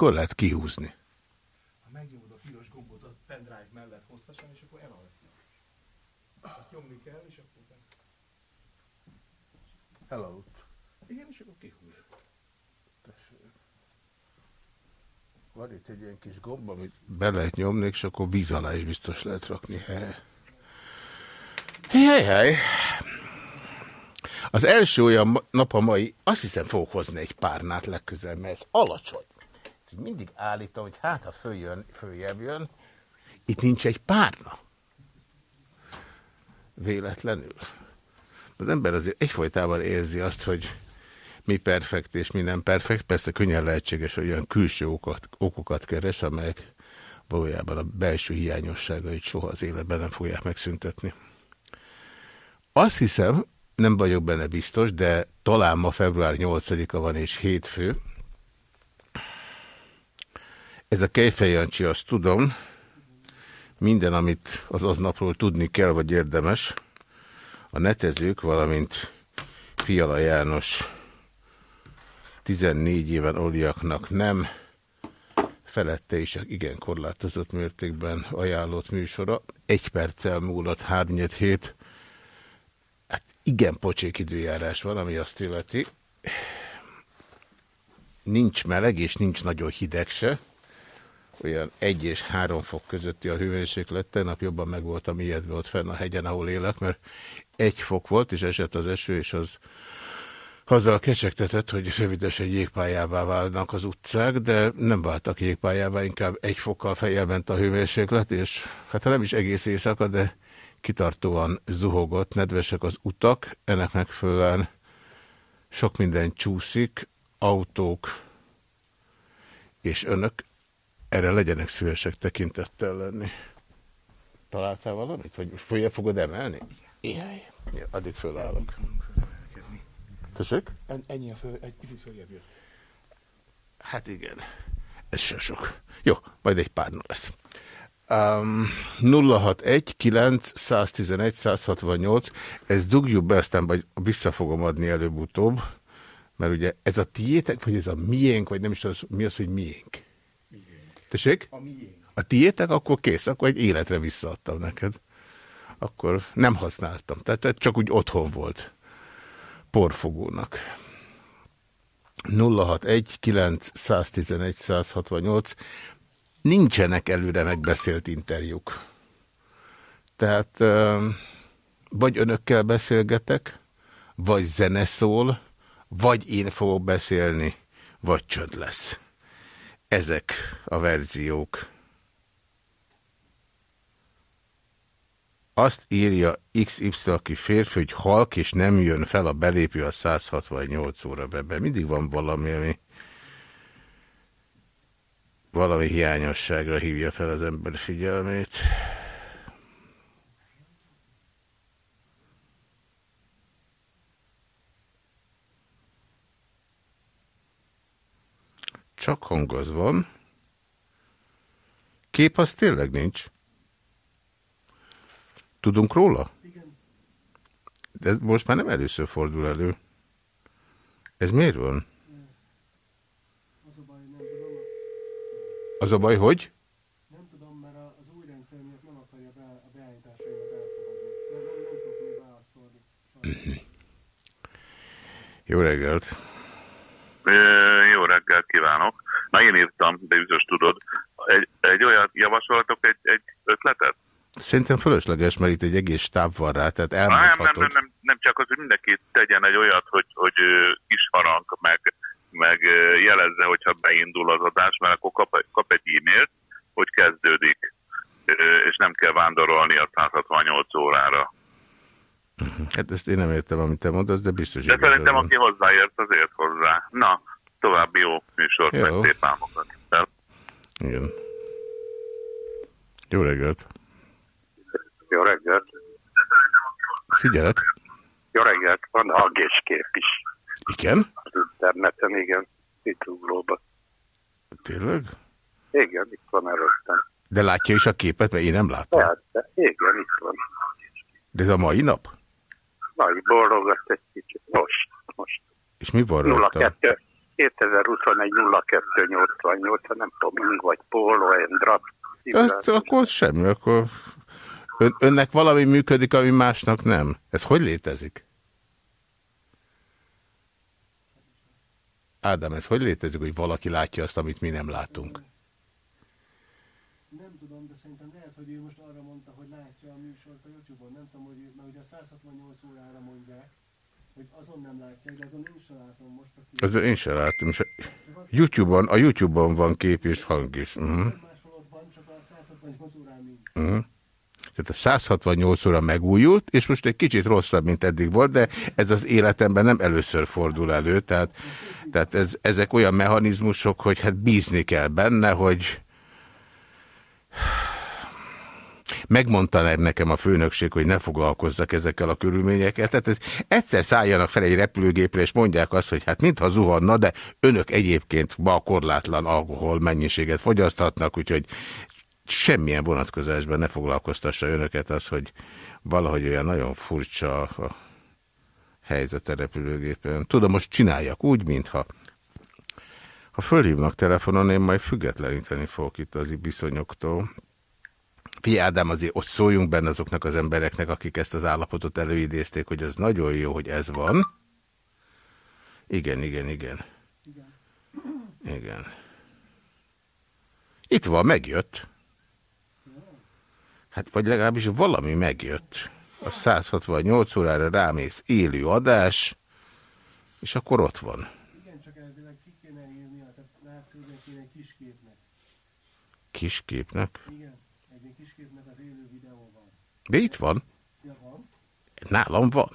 Mikor lehet kihúzni? Ha megnyomod a piros gombot a pendrive mellett hosszasan, és akkor elalszik. Azt nyomni kell, és akkor... Elaludt. Igen, és akkor kihúz. Van itt egy ilyen kis gomb, amit be lehet nyomni, és akkor víz alá is biztos lehet rakni. Hely, hely, hely. Az első olyan nap a mai, azt hiszem fogok hozni egy párnát legközelebb, mert ez alacsony. Mindig állítom, hogy hát ha följön, följebb jön, itt nincs egy párna. Véletlenül. Az ember azért egyfolytában érzi azt, hogy mi perfekt és mi nem perfekt. Persze könnyen lehetséges, hogy olyan külső okokat, okokat keres, amelyek valójában a belső hiányosságait soha az életben nem fogják megszüntetni. Azt hiszem, nem vagyok benne biztos, de talán ma február 8-a van és hétfő. Ez a Kejfej azt tudom, minden, amit az aznapról tudni kell, vagy érdemes, a netezők, valamint Fiala János 14 éven oliaknak nem, felette is igen korlátozott mértékben ajánlott műsora. Egy perccel múlott 3 hét. Hát igen pocsék időjárás van, ami azt illeti. Nincs meleg, és nincs nagyon hideg se. Olyan 1 és 3 fok közötti a hőmérséklet. Tegnap jobban meg voltam ijedve ott fenn a hegyen, ahol élek, mert egy fok volt, és esett az eső, és az azzal kecsegtetett, hogy rövidesen jégpályává válnak az utcák, de nem váltak jégpályává, inkább egy fokkal fejjel ment a hőmérséklet, és hát nem is egész éjszaka, de kitartóan zuhogott, nedvesek az utak, ennek megfelelően sok minden csúszik, autók és önök erre legyenek szívesek tekintettel lenni. Találtál valamit? Vagy följebb fogod emelni? Jaj, addig fölállok. Tessék? Ennyi a föl, egy picit följebb jött. Hát igen, ez se sok. Jó, majd egy pár lesz. Um, 061 9 111 168 ez dugjuk be, aztán vissza fogom adni előbb-utóbb, mert ugye ez a tiétek, vagy ez a miénk, vagy nem is tudom, mi az, hogy miénk? Tessék? A miénk. A tiétek, akkor kész, akkor egy életre visszaadtam neked. Akkor nem használtam, tehát csak úgy otthon volt porfogónak. 061 911 168 nincsenek előre megbeszélt interjúk. Tehát vagy önökkel beszélgetek, vagy zene szól, vagy én fogok beszélni, vagy csönd lesz. Ezek a verziók. Azt írja XY, aki férfi, hogy halk, és nem jön fel a belépő a 168 óra be. Mindig van valami, ami valami hiányosságra hívja fel az ember figyelmét. Csak hang az van. Kép az tényleg nincs. Tudunk róla? Igen. De most már nem először fordul elő. Ez miért van? Az a baj, nem tudom. Az a baj, hogy? Nem tudom, mert az új rendszer miatt nem akarja be, a beállításaimat elfogadni. Nem, nem, nem tudok még válaszolni. Jó reggelt! Jó reggelt kívánok! Na én írtam, de biztos tudod. Egy, egy olyat javasoltok, egy, egy ötletet? Szerintem fölösleges, mert itt egy egész stáb van rá, tehát Nem, nem, elmondhatod. nem, nem, nem csak az, hogy mindenki tegyen egy olyat, hogy, hogy kis harang, meg, meg jelezze, hogyha beindul az adás, mert akkor kap, kap egy e-mailt, hogy kezdődik, és nem kell vándorolni a 168 órára. Hát ezt én nem értem, amit te mondasz, de biztos De szerintem, aki hozzáért, az ért hozzá. Na, további jó műsort, meg szép álmokat. Igen. Jó reggelt! Jó reggelt. Figyelek! Jó reggelt. Van hangéskép is Igen? az interneten, igen. Itt uglóban. Tényleg? Igen, itt van előttem. De látja is a képet, mert én nem látom. Tehát, de igen, itt van. De ez a mai nap? Nagy bólogat egy kicsit. Most, most. És mi van rajta? 02, 2021 0288, nem tudom, Ing vagy Polo, Endrat. Hát, akkor semmi, akkor ön, önnek valami működik, ami másnak nem. Ez hogy létezik? Ádám, ez hogy létezik, hogy valaki látja azt, amit mi nem látunk? Nem tudom, de szerintem lehet, hogy ő most arra mondta, hogy látja a műsort a Youtube-on. Nem tudom, hogy mert ugye a 168 órára mondják, hogy azon nem látják, de azon én sem látom most. Aki... Ezzel én sem látom. A YouTube-on, a YouTube-on van kép és hang is. Uh -huh. Máshol ott van, csak a 168 órán nincs. Uh -huh. Tehát a 168 óra megújult, és most egy kicsit rosszabb, mint eddig volt, de ez az életemben nem először fordul elő, tehát, tehát ez, ezek olyan mechanizmusok, hogy hát bízni kell benne, hogy megmondta nekem a főnökség, hogy ne foglalkozzak ezekkel a körülményekkel. Tehát egyszer szálljanak fel egy repülőgépre, és mondják azt, hogy hát mintha zuhanna, de önök egyébként ma korlátlan alkohol mennyiséget fogyaszthatnak, úgyhogy semmilyen vonatkozásban ne foglalkoztassa önöket az, hogy valahogy olyan nagyon furcsa a helyzet a repülőgépen. Tudom, most csináljak úgy, mintha ha fölhívnak telefonon, én majd függetleníteni fogok itt az viszonyoktól. Figyelj Ádám, azért ott szóljunk benne azoknak az embereknek, akik ezt az állapotot előidézték, hogy az nagyon jó, hogy ez van. Igen, igen, igen. Igen. Itt van, megjött. Hát vagy legalábbis valami megjött. A 168 órára rámész élő adás, és akkor ott van. Igen, csak elvileg ki kéne írni, tehát kéne kisképnek. Kisképnek? Igen, egy kisképnek az élő videó van. De itt van. Nálam van.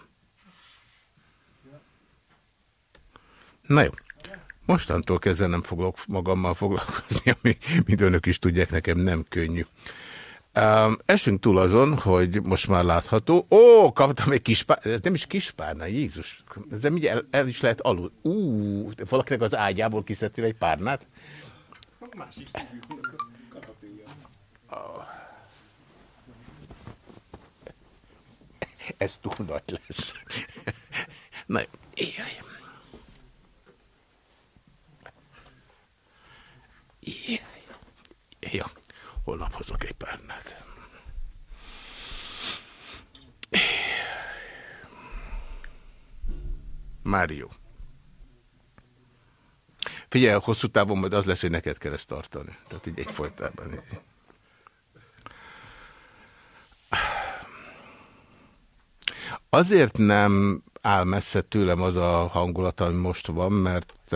Na jó. Mostantól kezdve nem fogok magammal foglalkozni, ami, mint önök is tudják, nekem nem könnyű. Um, esünk túl azon, hogy most már látható. Ó, kaptam egy kis pár... Ez nem is kis párna, Jézus. Ez nem így el, el is lehet alul. Ú, valakinek az ágyából kiszedtél egy párnát? Más is Ez túl nagy lesz. Na. Jaj. Jaj. Jó holnap hozok egy párnát. Mário. Figyelj, hosszú távon majd az lesz, hogy neked kell ezt tartani. Tehát így egyfolytában. Azért nem áll messze tőlem az a hangulat, ami most van, mert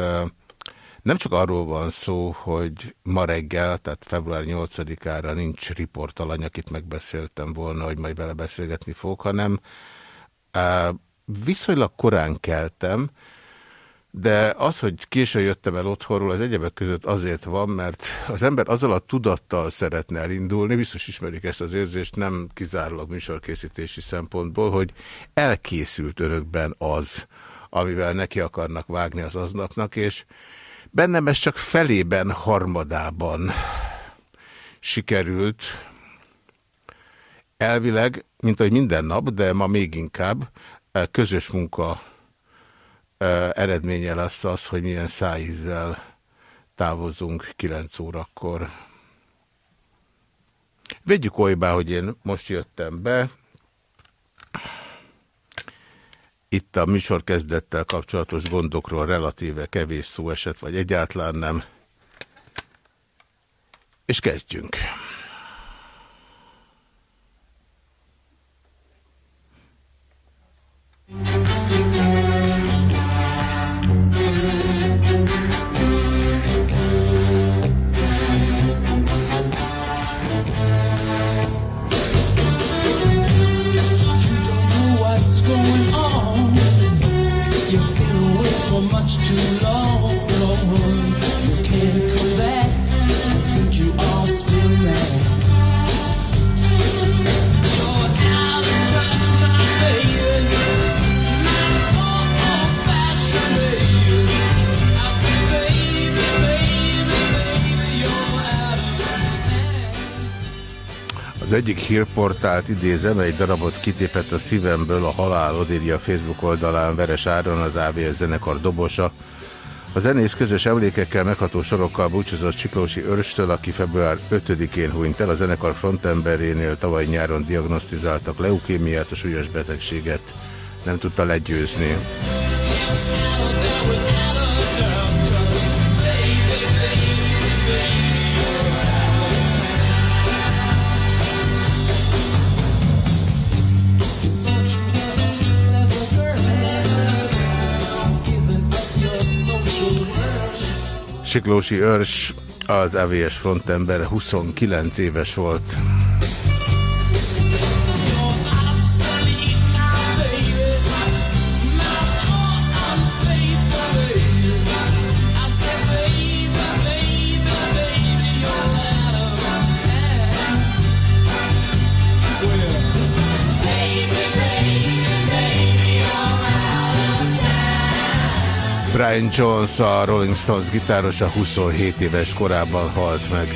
nem csak arról van szó, hogy ma reggel, tehát február 8-ára nincs riportalany, akit megbeszéltem volna, hogy majd vele beszélgetni fog, hanem viszonylag korán keltem, de az, hogy későn jöttem el otthonról, az egyebek között azért van, mert az ember azzal a tudattal szeretne elindulni, biztos ismerik ezt az érzést, nem kizárólag műsorkészítési szempontból, hogy elkészült önökben az, amivel neki akarnak vágni az aznapnak, és Bennem ez csak felében, harmadában sikerült. Elvileg, mint ahogy minden nap, de ma még inkább közös munka eredménye lesz az, hogy milyen szájízzel távozunk 9 órakor. Vegyük olybá, hogy én most jöttem be, itt a műsor kezdettel kapcsolatos gondokról relatíve kevés szó esett, vagy egyáltalán nem. És kezdjünk. Az egyik hírportált idézem, egy darabot kitépett a szívemből a halál, írja a Facebook oldalán Veres Áron, az AVS zenekar dobosa. A zenész közös emlékekkel megható sorokkal búcsúzott Csiklósi Örstől, aki február 5-én hunyt el. A zenekar frontemberénél tavaly nyáron diagnosztizáltak leukémiát, a súlyos betegséget nem tudta legyőzni. Siklósi Örs, az AVS frontember 29 éves volt. Brian Jones, a Rolling Stones gitárosa 27 éves korában halt meg.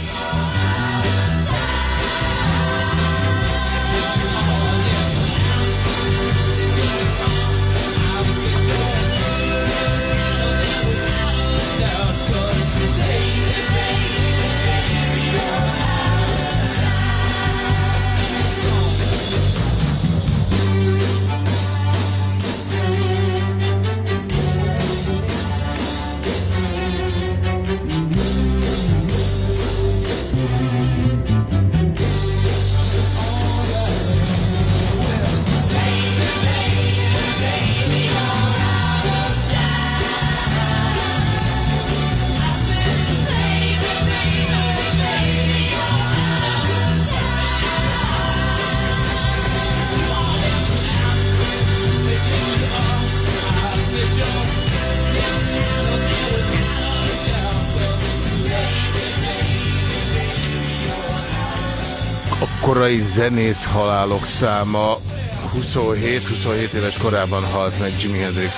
Korai zenész halálok száma 27-27 éves korában halt meg Jimi Hendrix.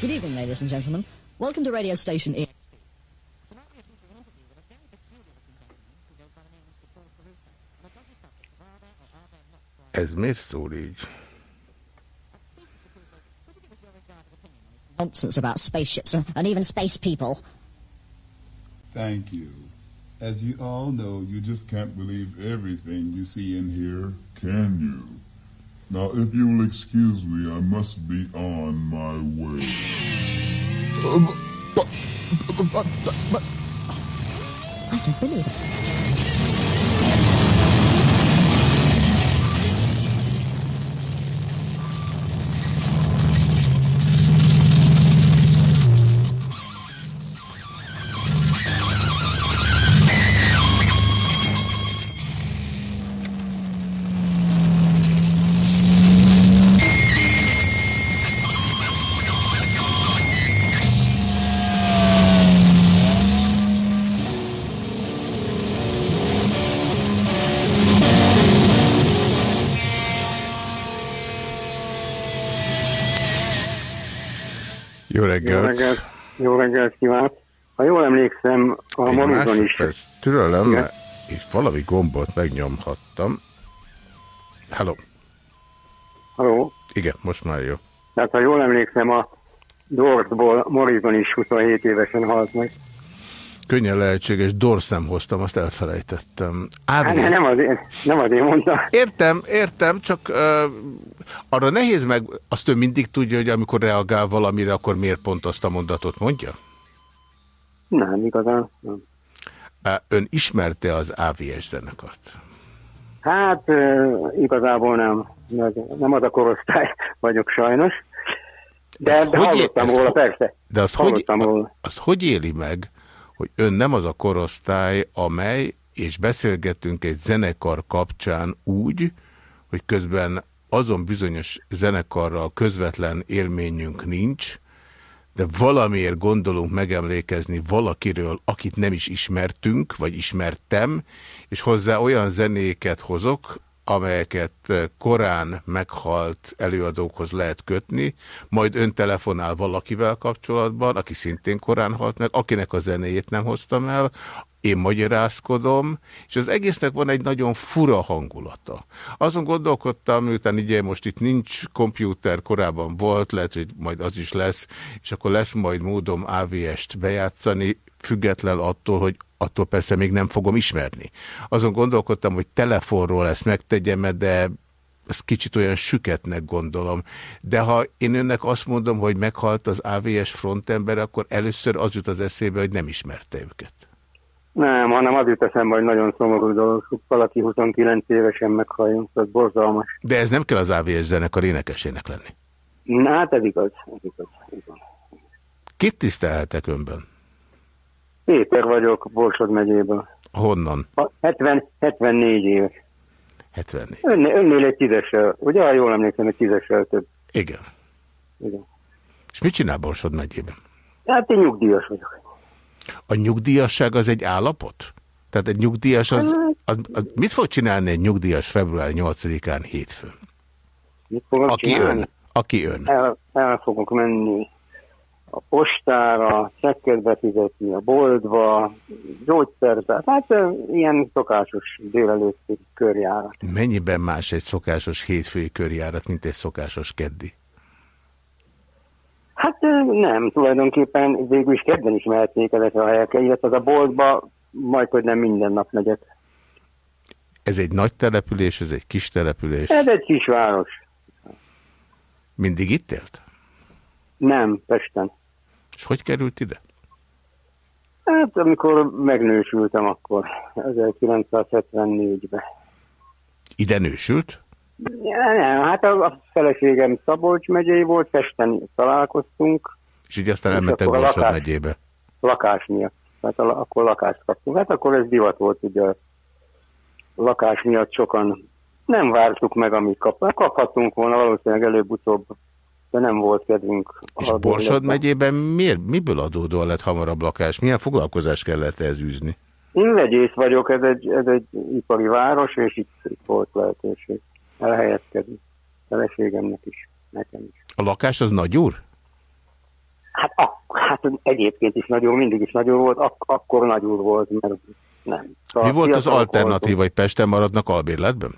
Good evening, ladies and gentlemen. Welcome to radio station E. Ez miért szól így? Nonsense about spaceships and even space people. Thank you. As you all know, you just can't believe everything you see in here, can you? Now, if you will excuse me, I must be on my way. I don't believe it. Reggelt! Jó reggelt, kívánok! Ha jól emlékszem, a Morizon is... Perc, türelem, mert itt valami gombot megnyomhattam. Hello! Hello! Igen, most már jó. Tehát ha jól emlékszem, a Dorsból Morizon is 27 évesen halt meg. Könnyen lehetséges, Dors nem hoztam, azt elfelejtettem. AV... Hát, nem, azért, nem azért mondta. Értem, értem, csak uh, arra nehéz meg, azt ő mindig tudja, hogy amikor reagál valamire, akkor miért pont azt a mondatot mondja? Nem, igazán nem. Ön ismerte az AVS zenekart? Hát igazából nem. Nem az a korosztály vagyok sajnos. De, de hallottam róla, persze. De azt hogy, róla. azt hogy éli meg, hogy ön nem az a korosztály, amely, és beszélgetünk egy zenekar kapcsán úgy, hogy közben azon bizonyos zenekarral közvetlen élményünk nincs, de valamiért gondolunk megemlékezni valakiről, akit nem is ismertünk, vagy ismertem, és hozzá olyan zenéket hozok, amelyeket korán meghalt előadókhoz lehet kötni, majd ön telefonál valakivel kapcsolatban, aki szintén korán halt meg, akinek a zenéjét nem hoztam el, én magyarázkodom, és az egésznek van egy nagyon fura hangulata. Azon gondolkodtam, miután ugye most itt nincs kompjúter, korábban volt, lehet, hogy majd az is lesz, és akkor lesz majd módom AVS-t bejátszani, független attól, hogy attól persze még nem fogom ismerni. Azon gondolkodtam, hogy telefonról ezt megtegyem, de ezt kicsit olyan süketnek gondolom. De ha én önnek azt mondom, hogy meghalt az AVS frontember, akkor először az jut az eszébe, hogy nem ismerte őket. Nem, hanem az jut eszembe, hogy nagyon szomorú dolog, hogy valaki 29 évesen meghalljon, ez borzalmas. De ez nem kell az AVS zenekar énekesének lenni. Na, hát ez igaz, ez igaz. igaz. Kit tisztelhetek önben? Péter vagyok, Borsod megyéből. Honnan? 70, 74 éves. 74. Önnél, önnél egy tízessel, ugye? Ha jól emlékszem, egy tízessel több. Igen. Igen. És mit csinál Borsod megyében? Hát én nyugdíjas vagyok. A nyugdíjasság az egy állapot? Tehát egy nyugdíjas az, az, az mit fog csinálni egy nyugdíjas február 8-án hétfőn? Mit fogok Aki csinálni? ön. Aki ön. El, el fogok menni a postára, csekket befizetni a boltba, gyógyszerbe, hát ilyen szokásos délelőtti körjárat. Mennyiben más egy szokásos hétfői körjárat, mint egy szokásos keddi? Hát nem, tulajdonképpen végül is kedden is mehetnék ezekre a helyekre, illetve az a boltba majd, hogy nem minden nap megyek. Ez egy nagy település, ez egy kis település. Ez egy kisváros. Mindig itt élt? Nem, Pesten. És hogy került ide? Hát amikor megnősültem akkor, 1974-ben. Ide nősült? Ja, nem, hát a, a feleségem Szabolcs megyei volt, Pesten találkoztunk, És így aztán elmentek a Borsod lakás- megyébe. lakás miatt. Hát a, akkor lakást kaptunk. Hát akkor ez divat volt, ugye a lakás miatt sokan nem vártuk meg, amit kap. Kaphattunk volna valószínűleg előbb-utóbb, de nem volt kedvünk. És Borsod megyében miért, miből adódóan lett hamarabb lakás? Milyen foglalkozást kellett ehhez űzni? Én vegyész vagyok, ez egy, ez egy ipari város, és itt, itt volt lehetőség elhelyezkedni. Feleségemnek is, nekem is. A lakás az nagy úr? Hát, ak, hát egyébként is nagyon, mindig is nagyon volt, ak, akkor nagyon volt, mert nem. Szóval Mi volt az fiatalok alternatív, voltunk. hogy Pesten maradnak albérletben?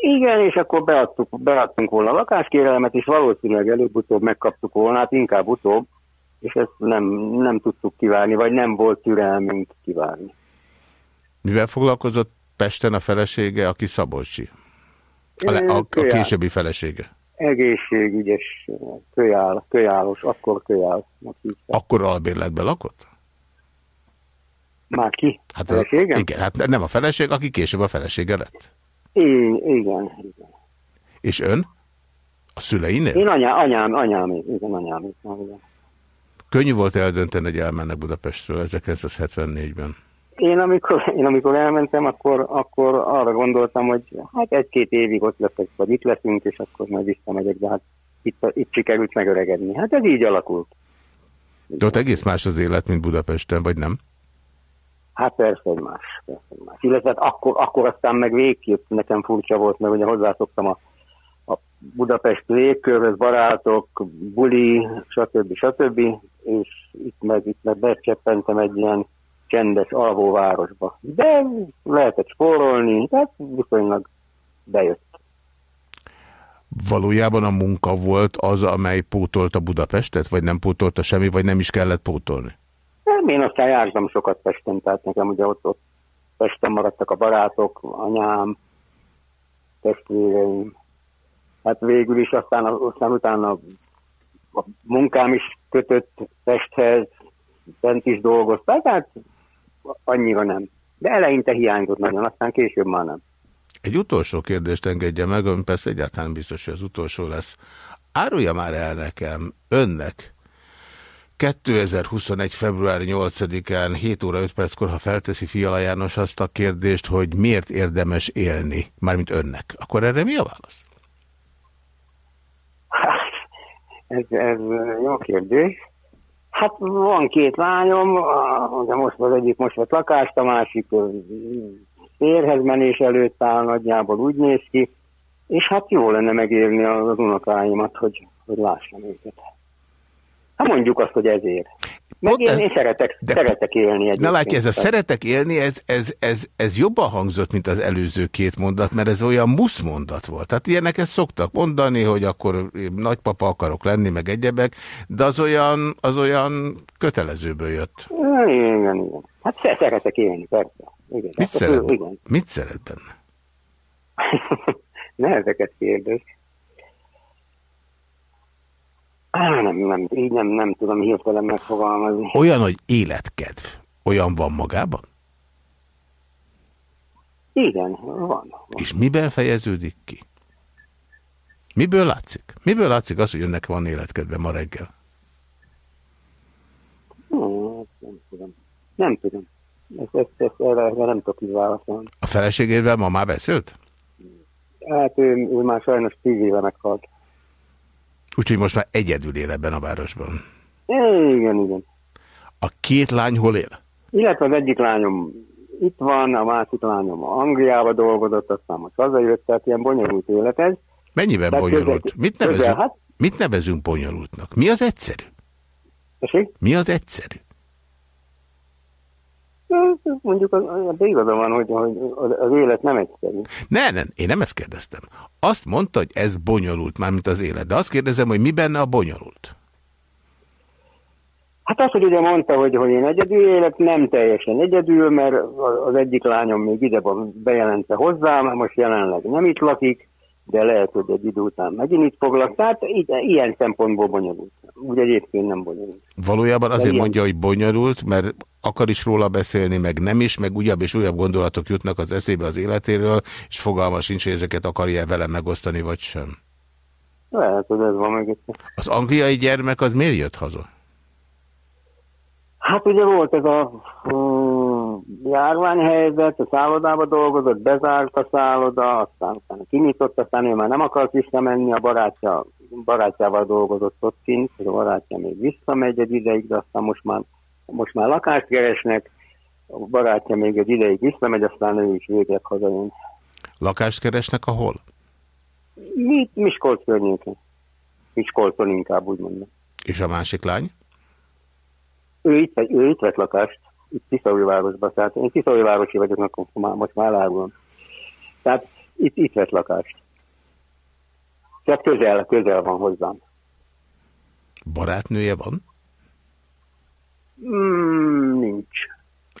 Igen, és akkor beadtuk, beadtunk volna a lakáskérelmet, és valószínűleg előbb-utóbb megkaptuk volna, hát inkább utóbb, és ezt nem, nem tudtuk kivárni, vagy nem volt türelmünk kivárni. Mivel foglalkozott Pesten a felesége, aki Szabolcsi? A, le, a, a későbbi felesége. Egészségügyes, kölyál, kölyálos, akkor kölyál. Akkor albérletben lakott? Már ki? Hát a, igen, hát nem a feleség, aki később a felesége lett. Igen, igen, igen. És ön? A szüleinél? Én anyá, anyám, anyám, igen, anyám. Igen. Könnyű volt eldönteni, hogy elmennek Budapestről 1974-ben. Én amikor, én amikor elmentem, akkor, akkor arra gondoltam, hogy hát egy-két évig ott leszek, vagy itt leszünk, és akkor majd visszamegyek, de hát itt, itt sikerült megöregedni. Hát ez így alakult. De ott egész más az élet, mint Budapesten, vagy nem? Hát persze, hogy más. Persze, más. Illetve hát akkor, akkor aztán meg végképp nekem furcsa volt, mert ugye hozzászoktam a, a Budapest légkörhöz, barátok, buli, stb. stb. És itt meg, itt meg becseppentem egy ilyen csendes alvóvárosba. De lehetett spórolni, tehát viszonylag bejött. Valójában a munka volt az, amely pótolta Budapestet, vagy nem pótolta semmi, vagy nem is kellett pótolni? Nem, én aztán jártam sokat Pesten, tehát nekem ugye ott, ott Pesten maradtak a barátok, anyám, testvéreim. Hát végül is aztán, aztán utána a munkám is kötött Pesthez, bent is dolgoztam, tehát annyira nem. De eleinte hiányzott nagyon, aztán később már nem. Egy utolsó kérdést engedje meg, ön persze egyáltalán biztos, hogy az utolsó lesz. Árulja már el nekem, önnek, 2021. február 8-án 7 óra 5 perckor, ha felteszi Fiala János azt a kérdést, hogy miért érdemes élni, mármint önnek, akkor erre mi a válasz? Hát, ez, ez jó kérdés. Hát van két lányom, de most az egyik most vett lakást, a másik ö, férhez menés előtt áll, nagyjából úgy néz ki, és hát jó lenne megérni az unokáimat, hogy, hogy lássam őket. Hát mondjuk azt, hogy ezért. Meg én, én szeretek, de, szeretek élni egyébként. Na látja, ez a szeretek élni, ez, ez, ez, ez jobban hangzott, mint az előző két mondat, mert ez olyan musz mondat volt. Tehát ilyeneket szoktak mondani, hogy akkor nagypapa akarok lenni, meg egyebek, de az olyan, az olyan kötelezőből jött. Igen, igen. Hát szeretek élni, persze. Igen. Mit, hát, szeret, igen. mit szeret benne? ne ezeket kérdez. Nem, nem, így nem, nem tudom hirtelen megfogalmazni. Olyan, hogy életkedv, olyan van magában? Igen, van, van. És miben fejeződik ki? Miből látszik? Miből látszik az, hogy önnek van életkedve ma reggel? Nem, nem tudom. Nem tudom. Ezt, ezt, ezt erre, erre nem tudok így válaszolni. A feleségével ma már beszélt? Hát ő, ő már sajnos tíz éve meghalt. Úgyhogy most már egyedül él ebben a városban. Igen, igen. A két lány hol él? Illetve az egyik lányom itt van, a másik lányom Angliába dolgozott, aztán most hazajött, tehát ilyen bonyolult élet ez. Mennyiben tehát bonyolult? Közel, mit, nevezünk, közel, hát? mit nevezünk bonyolultnak? Mi az egyszerű? Tessék? Mi az egyszerű? Mondjuk az, de igaza van, hogy, hogy az élet nem egyszerű. Ne, nem, én nem ezt kérdeztem. Azt mondta, hogy ez bonyolult már, mint az élet. De azt kérdezem, hogy mi benne a bonyolult? Hát azt, hogy ugye mondta, hogy, hogy én egyedül élek, nem teljesen egyedül, mert az egyik lányom még ide van bejelentve hozzám, most jelenleg nem itt lakik, de lehet, hogy egy idő után megint itt foglak. Tehát ilyen szempontból bonyolult. Úgy egyébként nem bonyolult. Valójában azért ilyen... mondja, hogy bonyolult, mert akar is róla beszélni, meg nem is, meg újabb és újabb gondolatok jutnak az eszébe az életéről, és fogalma sincs, hogy ezeket akarja vele megosztani, vagy sem. Lehet, hogy ez van meg. Az angliai gyermek az miért jött haza? Hát ugye volt ez a uh, járványhelyzet, a szállodába dolgozott, bezárt a szálloda, aztán, aztán kinyitott, aztán ő már nem akart visszamenni, a barátja, barátjával dolgozott ott kint, a barátja még visszamegy egy ideig, de aztán most már, most már lakást keresnek, a barátja még egy ideig visszamegy, aztán ő is végleg hazajön. Lakást keresnek ahol? Mi, Miskolc környéken. Miskolcon inkább úgy mondom. És a másik lány? Ő itt, ő itt vett lakást, itt Tiszaújvárosban, tehát én Tiszaújvárosi vagyok, akkor már, most már elárulom. Tehát itt, itt vett lakást. Tehát közel, közel van hozzám. Barátnője van? Mm, nincs.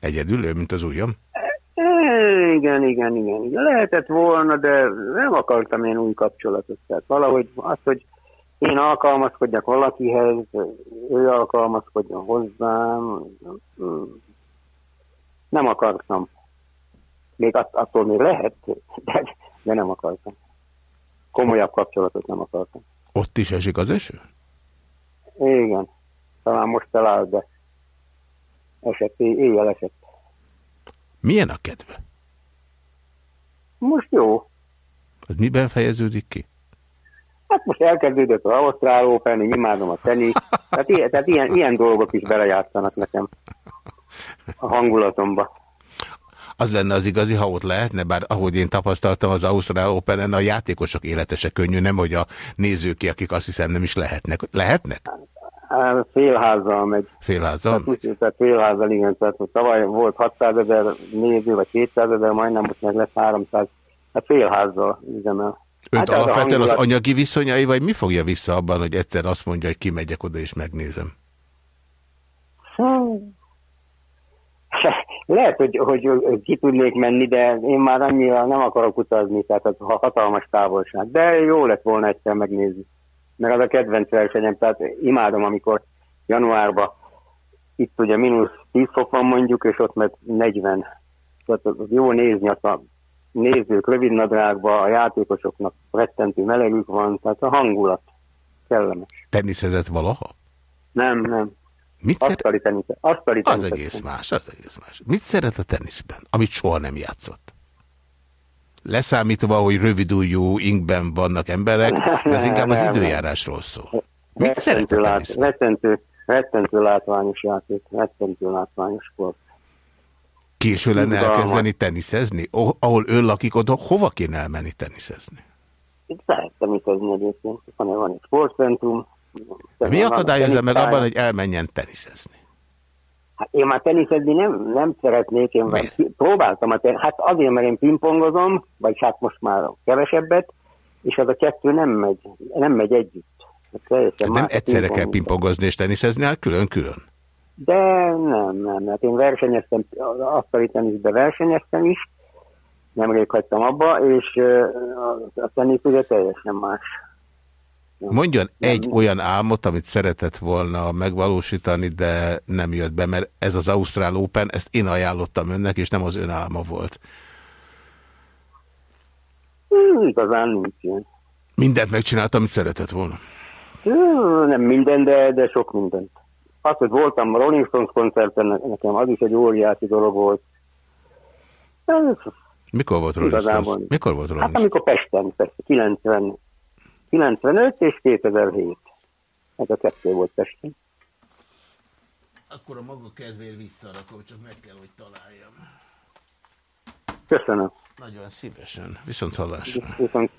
Egyedül ő, mint az ujjam? E, igen, igen, igen, igen. Lehetett volna, de nem akartam én új kapcsolatot. Tehát valahogy az, hogy én alkalmazkodjak valakihez, ő alkalmazkodjon hozzám. Nem akartam. Még att, attól még lehet, de, de nem akartam. Komolyabb kapcsolatot nem akartam. Ott is esik az eső? Igen. Talán most talál, de esett, éjjel esett. Milyen a kedve? Most jó. Az miben fejeződik ki? Hát most elkezdődött az Ausztrál Open, én imádom a tenisz. Tehát, ilyen, tehát ilyen, ilyen dolgok is belejátszanak nekem a hangulatomba. Az lenne az igazi, ha ott lehetne, bár ahogy én tapasztaltam az Ausztrál Open-en, a játékosok életese könnyű, nem hogy a nézők, akik azt hiszem nem is lehetnek. Lehetnek? Hát, félházzal megy. Félházzal? Tehát, tehát félházzal, igen. Tehát tavaly volt 600 ezer néző, vagy 200 ezer, majdnem most meg lesz 300. Hát félházzal üzemel. Önt hát alapvetően az, az anyagi viszonyai, vagy mi fogja vissza abban, hogy egyszer azt mondja, hogy kimegyek oda és megnézem? Lehet, hogy, hogy, hogy ki tudnék menni, de én már annyira nem akarok utazni, tehát az hatalmas távolság. De jó lett volna egyszer megnézni. Meg az a kedvenc versenyem, tehát imádom, amikor januárban itt ugye mínusz 10 fok van mondjuk, és ott meg 40. Tehát jó nézni azt a nézők rövidnadrágba, a játékosoknak rettentő melegük van, tehát a hangulat kellemes. Teniszezett valaha? Nem, nem. Mit asztali tenisz, asztali Az egész más, az egész más. Mit szeret a teniszben, amit soha nem játszott? Leszámítva, hogy rövidújú inkben vannak emberek, de ez inkább az időjárásról szól. Mit szeret a teniszben? Rettentő, rettentő látványos játék, rettentő látványos sport. Késő lenne elkezdeni teniszezni? Ahol ő lakik, oda hova kéne elmenni teniszezni? Itt lehet teniszezni egyébként. Van, van egy sportcentrum. Mi akadályozza meg abban, hogy elmenjen teniszezni? Hát én már teniszezni nem, nem szeretnék, én már próbáltam a hát azért, mert én pingpongozom, vagy hát most már kevesebbet, és az a kettő nem megy, nem megy együtt. Hát nem egyszerre kell pingpongozni és teniszezni, hát külön-külön. De nem, nem, mert én versenyeztem, az asztali teniszbe versenyeztem is, nemrég hagytam abba, és a tenisz ugye teljesen más. Mondjon egy olyan álmot, amit szeretett volna megvalósítani, de nem jött be, mert ez az Ausztrál Open, ezt én ajánlottam önnek, és nem az ön álma volt. Igazán nincs ilyen. Mindent megcsináltam, amit szeretett volna? Nem minden, de, de sok mindent. Az, hogy voltam a Rolling Stones koncerten, nekem az is egy óriási dolog volt. Mikor volt Rolling Stones? Mikor volt Rolling Hát amikor Pesten, persze, 90, 95 és 2007. Ez a kettő volt Pesten. Akkor a maga kedvéért visszarakom, csak meg kell, hogy találjam. Köszönöm. Nagyon szívesen. Viszont hallásra. Viszont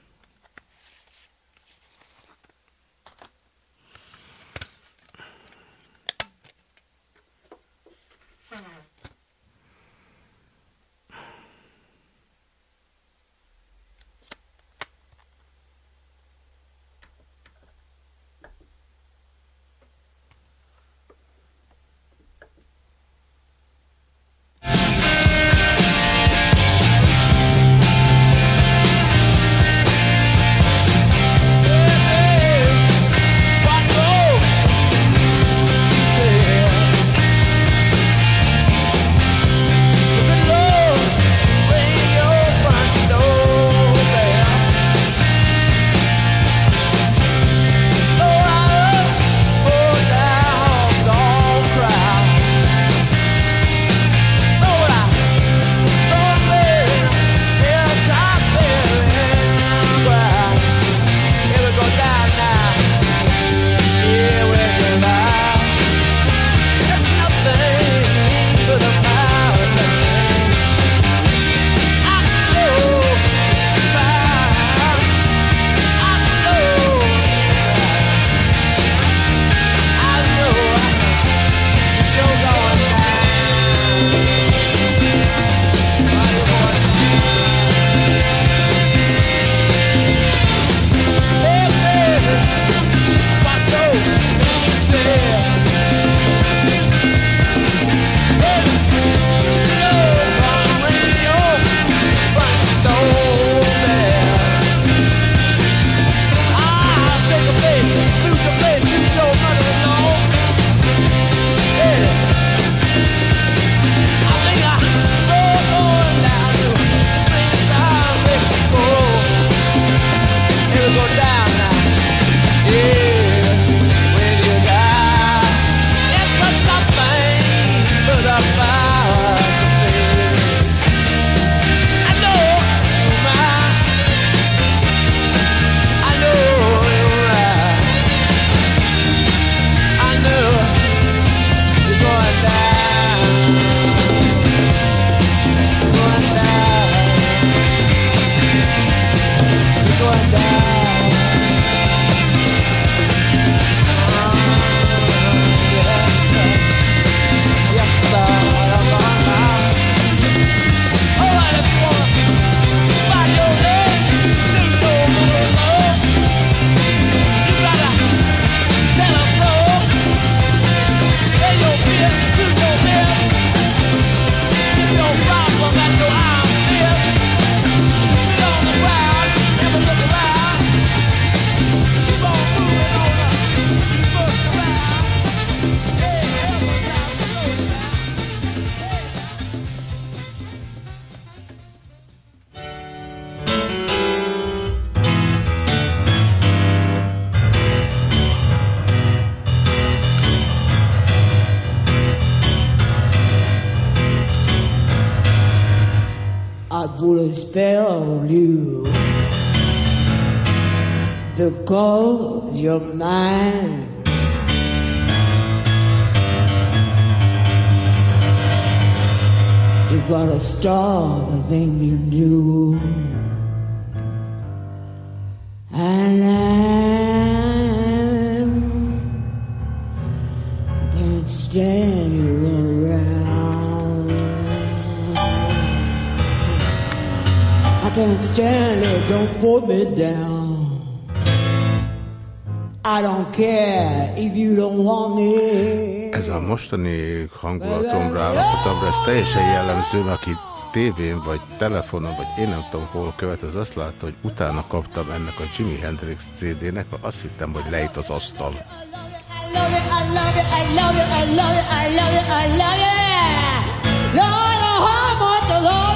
care if you don't want it. Ez a mostani hangulatomra, állapotomra, ez teljesen jellemző, aki tévén, vagy telefonon, vagy én nem tudom hol követ, az azt látta, hogy utána kaptam ennek a Jimi Hendrix CD-nek, azt hittem, hogy lejt az asztal. I love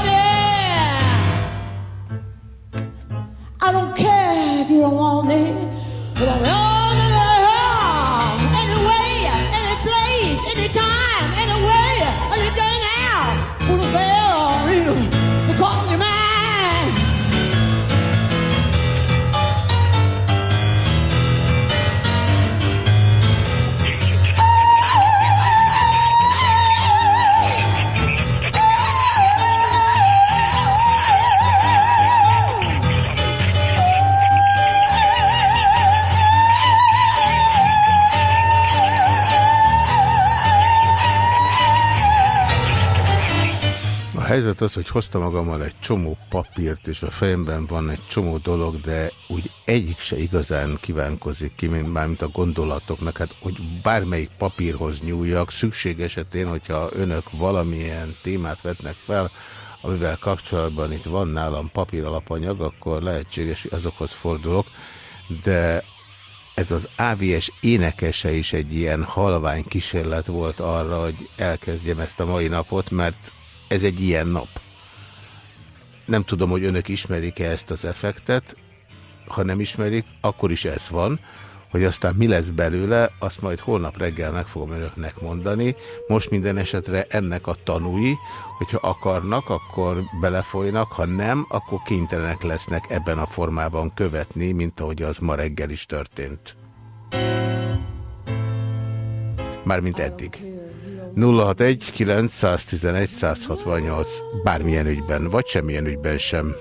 I Helyzet az, hogy hoztam magammal egy csomó papírt, és a fejemben van egy csomó dolog, de úgy egyik se igazán kívánkozik ki, mint mármint a gondolatoknak, hát hogy bármelyik papírhoz nyúljak, szükség esetén, hogyha önök valamilyen témát vetnek fel, amivel kapcsolatban itt van nálam papír alapanyag, akkor lehetséges, hogy azokhoz fordulok, de ez az AVS énekese is egy ilyen halvány kísérlet volt arra, hogy elkezdjem ezt a mai napot, mert ez egy ilyen nap. Nem tudom, hogy önök ismerik-e ezt az effektet. Ha nem ismerik, akkor is ez van. Hogy aztán mi lesz belőle, azt majd holnap reggel meg fogom önöknek mondani. Most minden esetre ennek a tanúi, hogyha akarnak, akkor belefolynak, ha nem, akkor kénytelenek lesznek ebben a formában követni, mint ahogy az ma reggel is történt. Mármint eddig. 061 911 168 bármilyen ügyben, vagy semmilyen ügyben sem.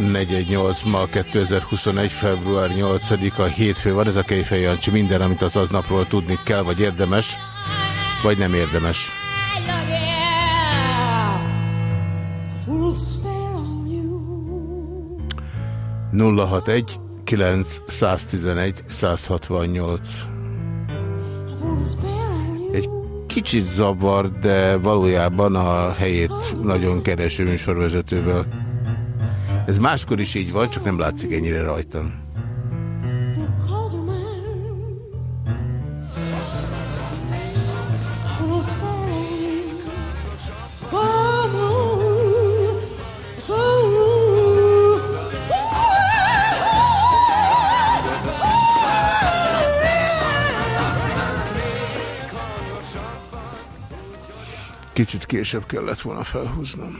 418 ma 2021. február 8-a hétfő van, ez a Kejfej Jancsi. Minden, amit az aznapról tudni kell, vagy érdemes, vagy nem érdemes. I love you. Put a spell on you. 061 911 168 Put a spell on you. Egy kicsit zavar, de valójában a helyét nagyon kereső műsorvezetővel. Ez máskor is így van, csak nem látszik ennyire rajtam. Kicsit később kellett volna felhúznom.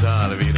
salve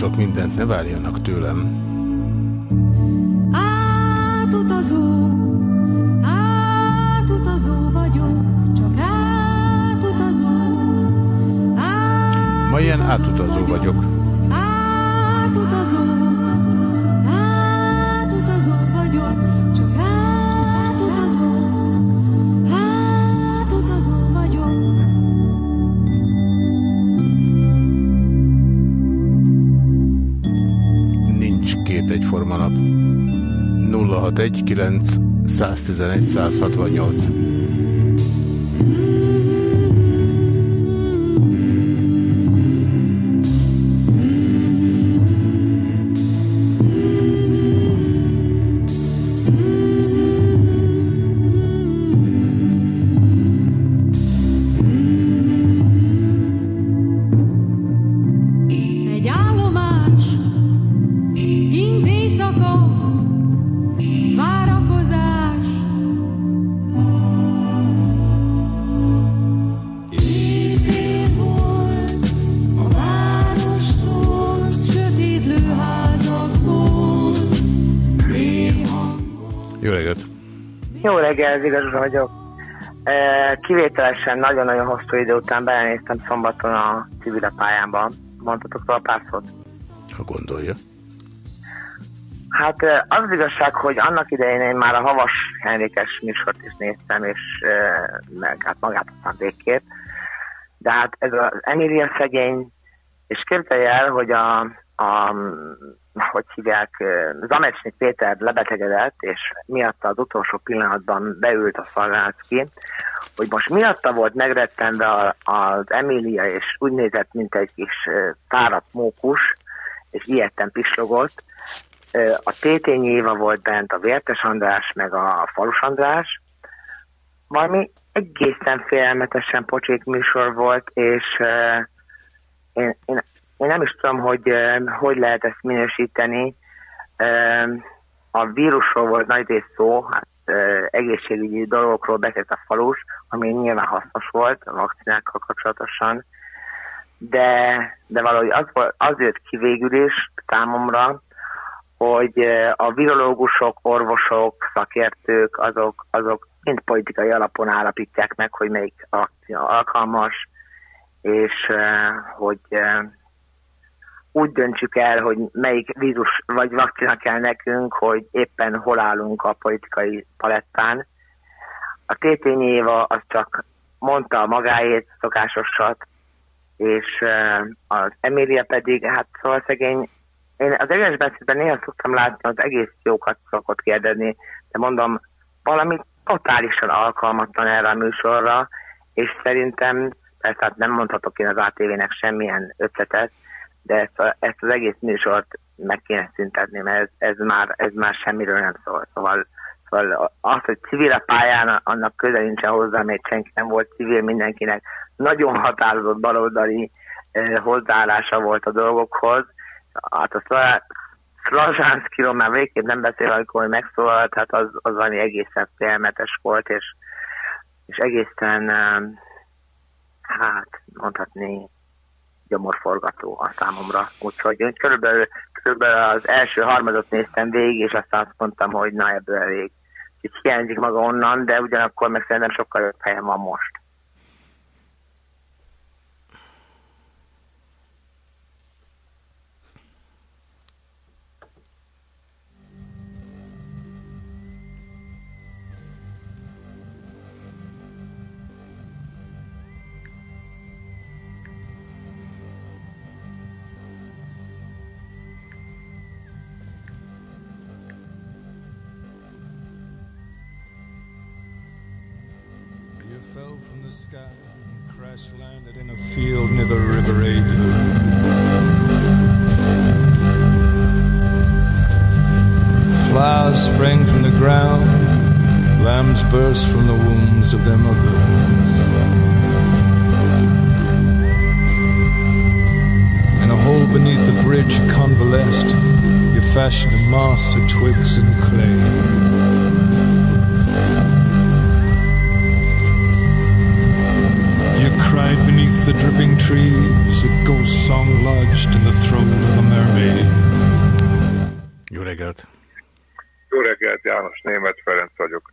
sok mindent ne várjanak tőlem. 111 168 Jó reggel, ez igaz vagyok. E, Kivételesen nagyon-nagyon hosszú idő után belenéztem szombaton a civil pályába. Mondhatok róla pár szót? Ha gondolja. Hát e, az, az igazság, hogy annak idején én már a Havas Henrikes műsort is néztem, és e, meg hát magát aztán végképp. De hát ez az Emilia szegény, és képzelje el, hogy a, a hogy hívják, Zamecsnik Péter lebetegedett, és miatta az utolsó pillanatban beült a Szalánszki, hogy most miatta volt megrettenve az Emília, és úgy nézett, mint egy kis táradt mókus, és ilyetten pislogott. A Tétényi Éva volt bent, a Vértes András, meg a Falus András. Valami egészen félelmetesen pocsék műsor volt, és én, én, én nem is tudom, hogy hogy lehet ezt minősíteni. A vírusról volt nagy rész szó, hát egészségügyi dolgokról beszélt a falus, ami nyilván hasznos volt a vakcinákkal kapcsolatosan, de, de valahogy az, volt- az jött ki végül is számomra, hogy a virológusok, orvosok, szakértők, azok, azok mind politikai alapon állapítják meg, hogy melyik vakcina alkalmas, és hogy úgy döntsük el, hogy melyik vírus vagy vakcina kell nekünk, hogy éppen hol állunk a politikai palettán. A Tétényi Éva az csak mondta a magáét, szokásosat, és az Emília pedig, hát szóval szegény, én az egész beszédben néha szoktam látni, az egész jókat szokott kérdezni, de mondom, valami totálisan alkalmatlan erre a műsorra, és szerintem, persze hát nem mondhatok én az ATV-nek semmilyen ötletet, de ezt, a, ezt az egész műsort meg kéne szüntetni, mert ez, ez, már, ez már semmiről nem szól. Szóval, szóval az, hogy civil a pályán, annak köze nincsen hozzá, még senki nem volt civil, mindenkinek nagyon határozott baloldali eh, hozzáállása volt a dolgokhoz. Hát a Szla- Szlazsánszkiról már végképp nem beszél, amikor megszólalt, hát az, az valami egészen félmetes volt, és, és egészen, hát mondhatni, gyomorforgató a számomra. Úgyhogy körülbelül, körülbelül az első harmadot néztem végig, és aztán azt mondtam, hogy na ebből elég. Így hiányzik maga onnan, de ugyanakkor meg szerintem sokkal jobb helyen van most. The sky and crash landed in a field near the River Ada. Flowers sprang from the ground, lambs burst from the wombs of their mothers. In a hole beneath the bridge convalesced, you fashioned a mast of twigs and clay. Beneath the dripping trees, a ghost song lodged in the throat of a mermaid. Jó reggelt! Jó reggelt, János Német Ferenc vagyok.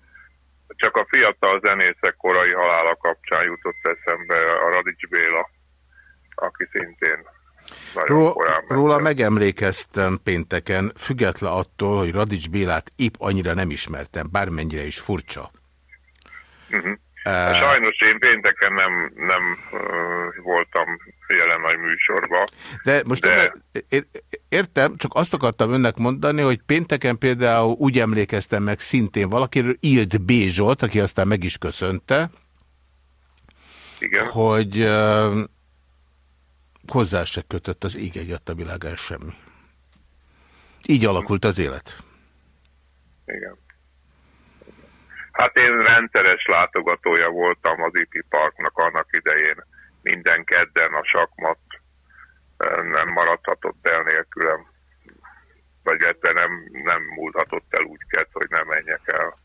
Csak a fiatal zenészek korai halála kapcsán jutott eszembe a Radics Béla, aki szintén Ró, róla megemlékeztem pénteken, független attól, hogy Radics Bélát épp annyira nem ismertem, bármennyire is furcsa. Uh-huh. Eh, Sajnos én pénteken nem, nem voltam jelen a műsorba. De most De- ér- értem, csak azt akartam önnek mondani, hogy pénteken például úgy emlékeztem meg szintén valakiről, Ild B. Zsolt, aki aztán meg is köszönte, Igen. hogy uh, hozzá se kötött az ég egyat a világán semmi. Így alakult az élet. Igen. Hát én rendszeres látogatója voltam az IP Parknak annak idején. Minden kedden a sakmat nem maradhatott el nélkülem. Vagy illetve nem, nem múlhatott el úgy kett, hogy nem menjek el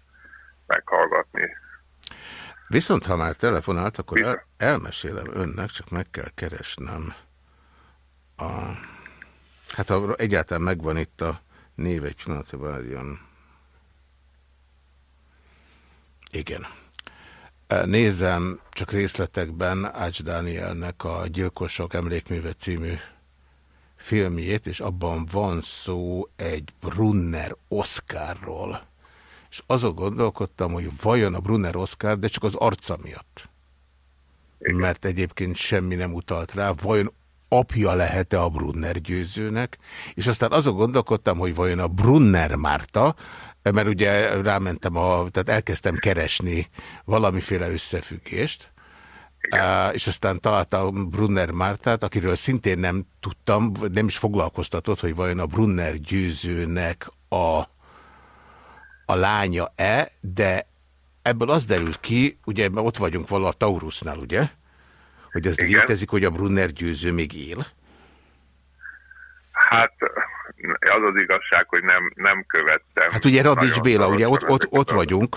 meghallgatni. Viszont ha már telefonált, akkor el, elmesélem önnek, csak meg kell keresnem a... Hát ha egyáltalán megvan itt a név, egy pillanatra várjon. Igen. Nézem csak részletekben Ács Dánielnek a Gyilkosok emlékműve című filmjét, és abban van szó egy Brunner Oscarról. És azon gondolkodtam, hogy vajon a Brunner Oscar, de csak az arca miatt. Mert egyébként semmi nem utalt rá, vajon apja lehet-e a Brunner győzőnek, és aztán azon gondolkodtam, hogy vajon a Brunner Márta, mert ugye rámentem, a, tehát elkezdtem keresni valamiféle összefüggést, Uh, és aztán találtam Brunner Mártát, akiről szintén nem tudtam, nem is foglalkoztatott, hogy vajon a Brunner győzőnek a, a lánya-e, de ebből az derült ki, ugye mert ott vagyunk valahol a Taurusnál, ugye? Hogy ez Igen. létezik, hogy a Brunner győző még él. Hát az az igazság, hogy nem, nem követtem. Hát ugye Radics Béla, ugye ott, ott, ott vagyunk.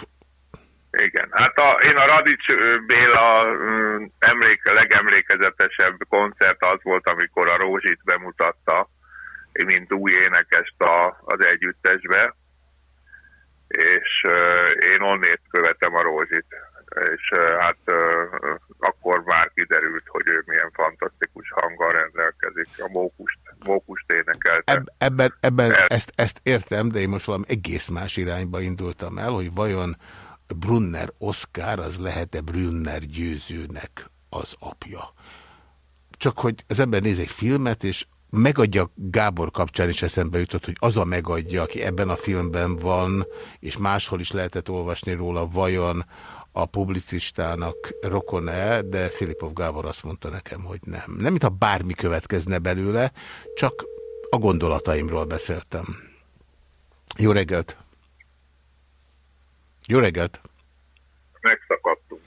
Igen, hát a, én a Radics Béla ö, emlék, legemlékezetesebb koncert az volt, amikor a Rózsit bemutatta, mint új énekest a, az együttesbe, és ö, én onnét követem a Rózsit, és ö, hát ö, ö, akkor már kiderült, hogy ő milyen fantasztikus hanggal rendelkezik, a mókust, mókust énekelte. Eb, ebben ebben El- ezt, ezt értem, de én most valami egész más irányba indultam el, hogy vajon Brunner Oscar az lehet-e Brunner győzőnek az apja. Csak hogy az ember néz egy filmet, és megadja Gábor kapcsán is eszembe jutott, hogy az a megadja, aki ebben a filmben van, és máshol is lehetett olvasni róla, vajon a publicistának rokon-e, de Filipov Gábor azt mondta nekem, hogy nem. Nem, mintha bármi következne belőle, csak a gondolataimról beszéltem. Jó reggelt! Jó reggelt! Megszakadtunk.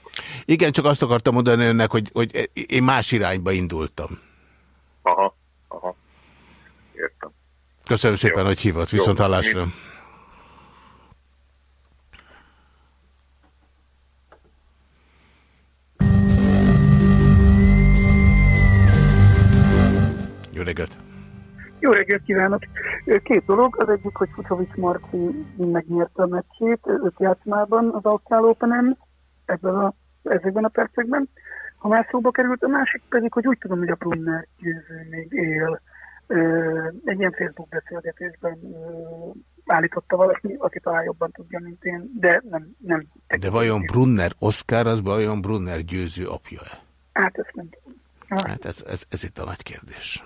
Igen, csak azt akartam mondani önnek, hogy, hogy én más irányba indultam. Aha, aha. Értem. Köszönöm szépen, Jó. hogy hívott. Jó. Viszont hallásra. Mi- Jó reggelt! Jó reggelt kívánok! Két dolog, az egyik, hogy Fucsovics Marci megnyerte a meccsét öt játszmában az Ausztrál open ebben a, ezekben a percekben. Ha már szóba került, a másik pedig, hogy úgy tudom, hogy a Brunner győző még él. Egy ilyen Facebook beszélgetésben állította valaki, aki talán jobban tudja, mint én, de nem, nem De vajon Brunner Oscar az vajon Brunner győző apja-e? Hát ezt nem tudom. Hát ez, ez, ez itt a nagy kérdés.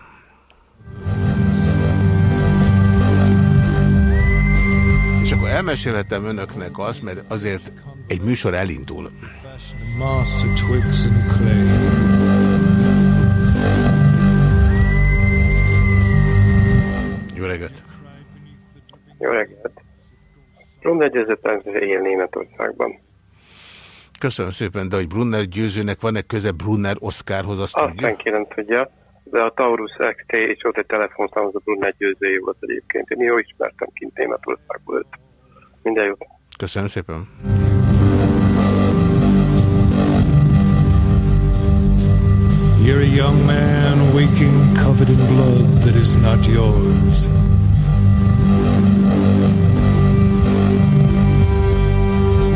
És akkor elmesélhetem önöknek azt, mert azért egy műsor elindul. Jó reggelt! Jó reggelt. Brunner győzött az él Németországban. Köszönöm szépen, de hogy Brunner győzőnek van-e köze Brunner Oscarhoz, azt Azt tudja? senki nem tudja, de a Taurus XT és ott egy telefonszám, az a Brunner győzője volt egyébként. Én jó ismertem kint Németországból őt. Minden jót. Köszönöm szépen. Here he young man waking covered in blood that is not yours.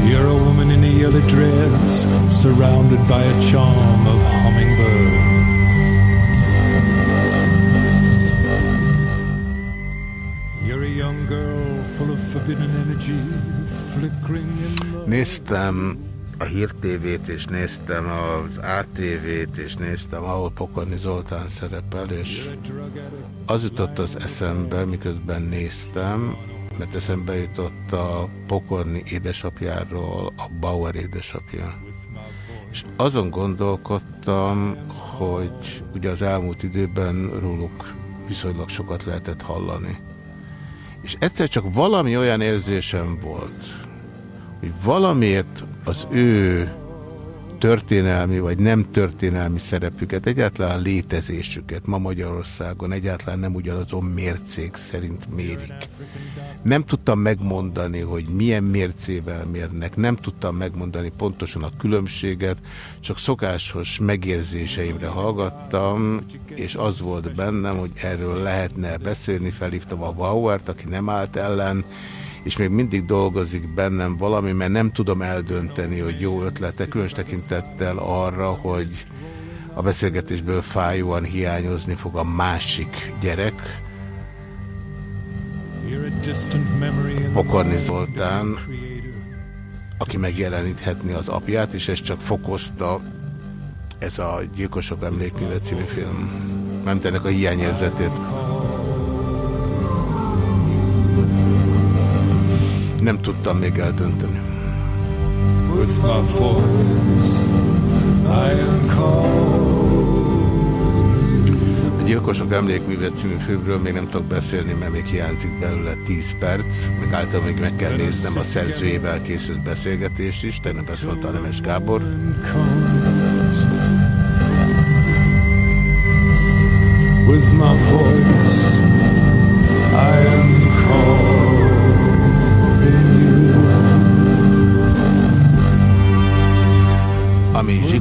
You're a woman in a yellow dress, surrounded by a charm of hummingbirds. Néztem a Hír TV-t, és néztem az ATV-t, és néztem, ahol Pokorni Zoltán szerepel, és az jutott az eszembe, miközben néztem, mert eszembe jutott a Pokorni édesapjáról a Bauer édesapja. És azon gondolkodtam, hogy ugye az elmúlt időben róluk viszonylag sokat lehetett hallani. És egyszer csak valami olyan érzésem volt, hogy valamiért az ő történelmi vagy nem történelmi szerepüket, egyáltalán létezésüket ma Magyarországon egyáltalán nem ugyanazon mércék szerint mérik. Nem tudtam megmondani, hogy milyen mércével mérnek, nem tudtam megmondani pontosan a különbséget, csak szokásos megérzéseimre hallgattam, és az volt bennem, hogy erről lehetne beszélni, felhívtam a Bauert, aki nem állt ellen, és még mindig dolgozik bennem valami, mert nem tudom eldönteni, hogy jó ötlete, különös tekintettel arra, hogy a beszélgetésből fájóan hiányozni fog a másik gyerek, Pokorni Zoltán, aki megjeleníthetni az apját, és ez csak fokozta ez a Gyilkosok emlékműve című film. Nem ennek a hiányérzetét. Nem tudtam még eldönteni. With my voice, I am. A Gyilkosok emlékműve című filmről még nem tudok beszélni, mert még hiányzik belőle 10 perc, meg által még meg kell néznem a szerzőjével készült beszélgetést is, tegnap ezt mondta Nemes Gábor. With my voice,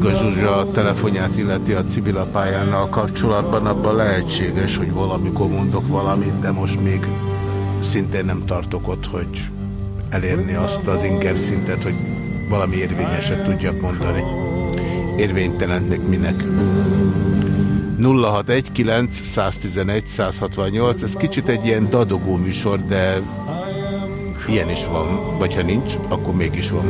Zsiga Zsuzsa telefonját illeti a Cibila pályánnal kapcsolatban, abban lehetséges, hogy valamikor mondok valamit, de most még szintén nem tartok ott, hogy elérni azt az inger szintet, hogy valami érvényeset tudjak mondani. Érvénytelennek minek. 061 111 168, ez kicsit egy ilyen dadogó műsor, de ilyen is van, vagy ha nincs, akkor mégis van.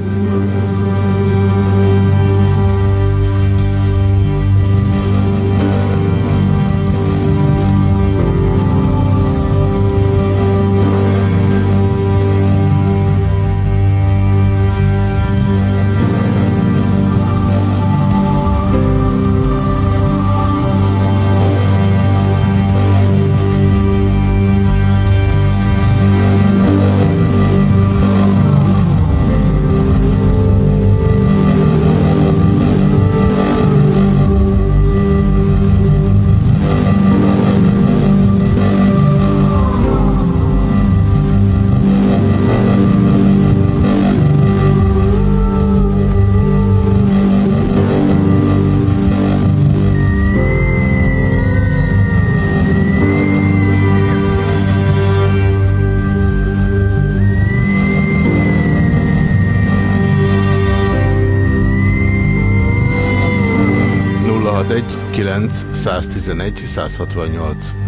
111 168.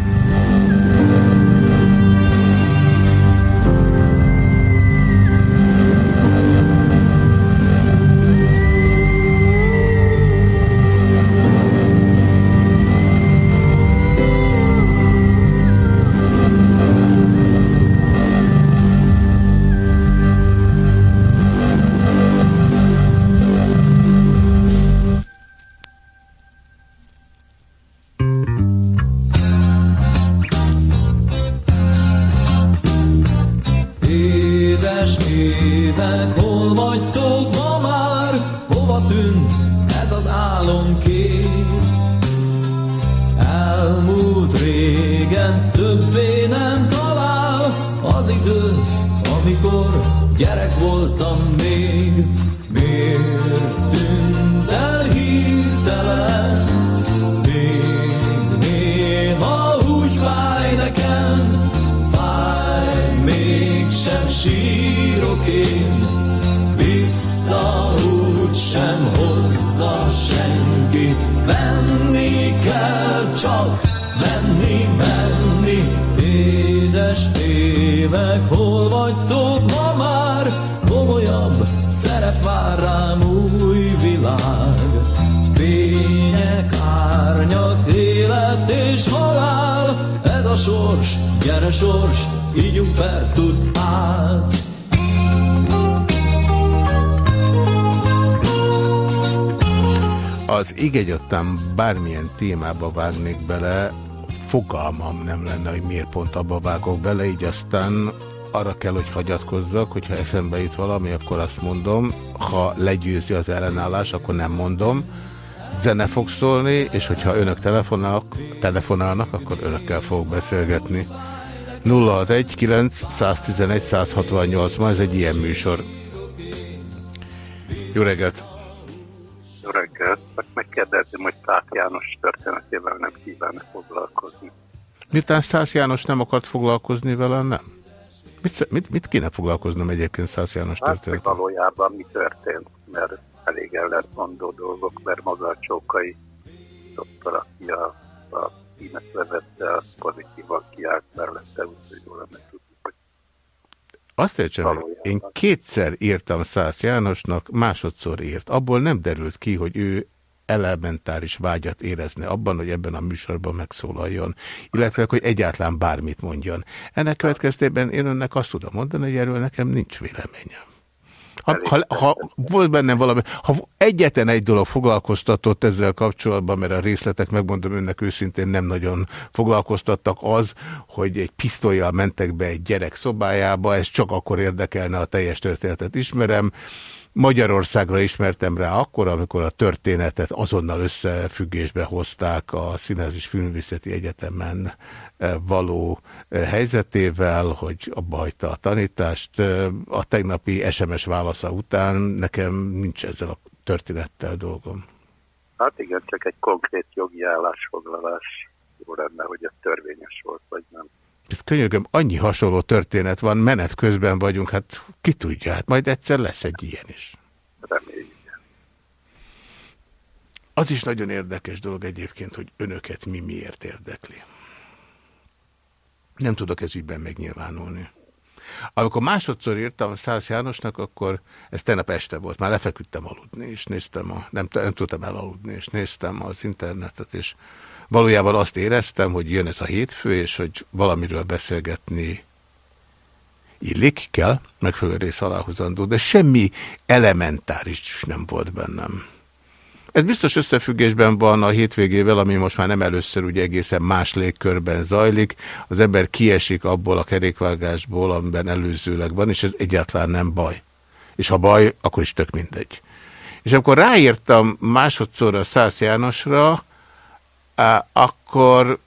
Az igényottam bármilyen témába vágnék bele, fogalmam nem lenne, hogy miért pont abba vágok bele, így aztán arra kell, hogy hagyatkozzak, hogyha eszembe jut valami, akkor azt mondom, ha legyőzi az ellenállás, akkor nem mondom. Zene fog szólni, és hogyha önök telefonálnak, telefonálnak akkor önökkel fogok beszélgetni. 061 9 111 168 ma ez egy ilyen műsor. Jó reggelt! Szát János történetével nem kívánna foglalkozni. Miután Szász János nem akart foglalkozni vele, nem? Mit, mit, mit kéne foglalkoznom egyébként Szász János Hát, hogy történet? valójában mi történt, mert elég ellentmondó dolgok, mert maga a Csókai doktor, aki a, a tímet vezette, az pozitívan kiállt mellette, úgyhogy jól lenne tudni, hogy Azt értsem meg, én kétszer írtam Szász Jánosnak, másodszor írt. Abból nem derült ki, hogy ő elementáris vágyat érezne abban, hogy ebben a műsorban megszólaljon, illetve hogy egyáltalán bármit mondjon. Ennek következtében én önnek azt tudom mondani, hogy erről nekem nincs véleményem. Ha, ha, ha volt bennem valami, ha egyetlen egy dolog foglalkoztatott ezzel kapcsolatban, mert a részletek, megmondom önnek őszintén, nem nagyon foglalkoztattak az, hogy egy pisztolyjal mentek be egy gyerek szobájába, ez csak akkor érdekelne, a teljes történetet ismerem. Magyarországra ismertem rá akkor, amikor a történetet azonnal összefüggésbe hozták a Színház és Filmvészeti Egyetemen eh, való eh, helyzetével, hogy abba hagyta a tanítást. Eh, A tegnapi SMS válasza után nekem nincs ezzel a történettel dolgom. hát igen, csak egy konkrét jogi állásfoglalás jó lenne, hogy ez törvényes volt, vagy nem. Ez könyörgöm, annyi hasonló történet van, menet közben vagyunk, hát ki tudja, hát majd egyszer lesz egy ilyen is. Reméljük. Az is nagyon érdekes dolog egyébként, hogy önöket mi miért érdekli. Nem tudok ez ügyben megnyilvánulni. Amikor másodszor írtam Szász Jánosnak, akkor ez tegnap este volt, már lefeküdtem aludni, és néztem, a, nem, nem tudtam elaludni, és néztem az internetet, és valójában azt éreztem, hogy jön ez a hétfő, és hogy valamiről beszélgetni illik, kell, megfelelő rész aláhozandó, de semmi elementáris is nem volt bennem. Ez biztos összefüggésben van a hétvégével, ami most már nem először ugye egészen más légkörben zajlik. Az ember kiesik abból a kerékvágásból, amiben előzőleg van, és ez egyáltalán nem baj. És ha baj, akkor is tök mindegy. És amikor ráírtam másodszor a Szász Jánosra, akkor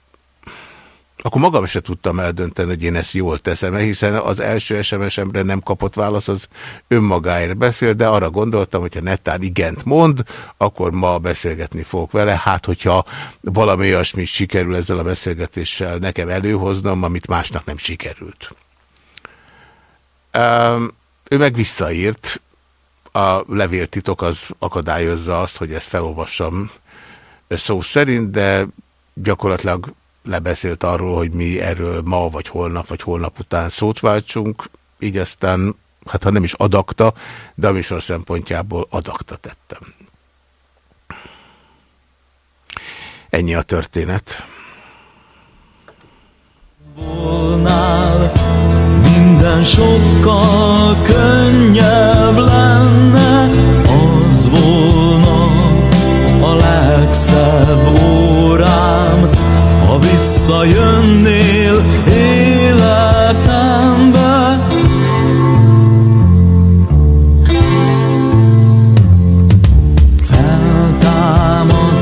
akkor magam se tudtam eldönteni, hogy én ezt jól teszem, hiszen az első SMS-emre nem kapott válasz, az önmagáért beszél, de arra gondoltam, hogyha netán igent mond, akkor ma beszélgetni fogok vele. Hát, hogyha valami olyasmi sikerül ezzel a beszélgetéssel nekem előhoznom, amit másnak nem sikerült. Um, ő meg visszaírt, a levéltitok az akadályozza azt, hogy ezt felolvassam szó szerint, de gyakorlatilag lebeszélt arról, hogy mi erről ma, vagy holnap, vagy holnap után szót váltsunk, így aztán, hát ha nem is adakta, de a műsor szempontjából adakta tettem. Ennyi a történet. volnál, minden sokkal könnyebb lenne, legszebb órám, ha visszajönnél életembe. Feltámadtál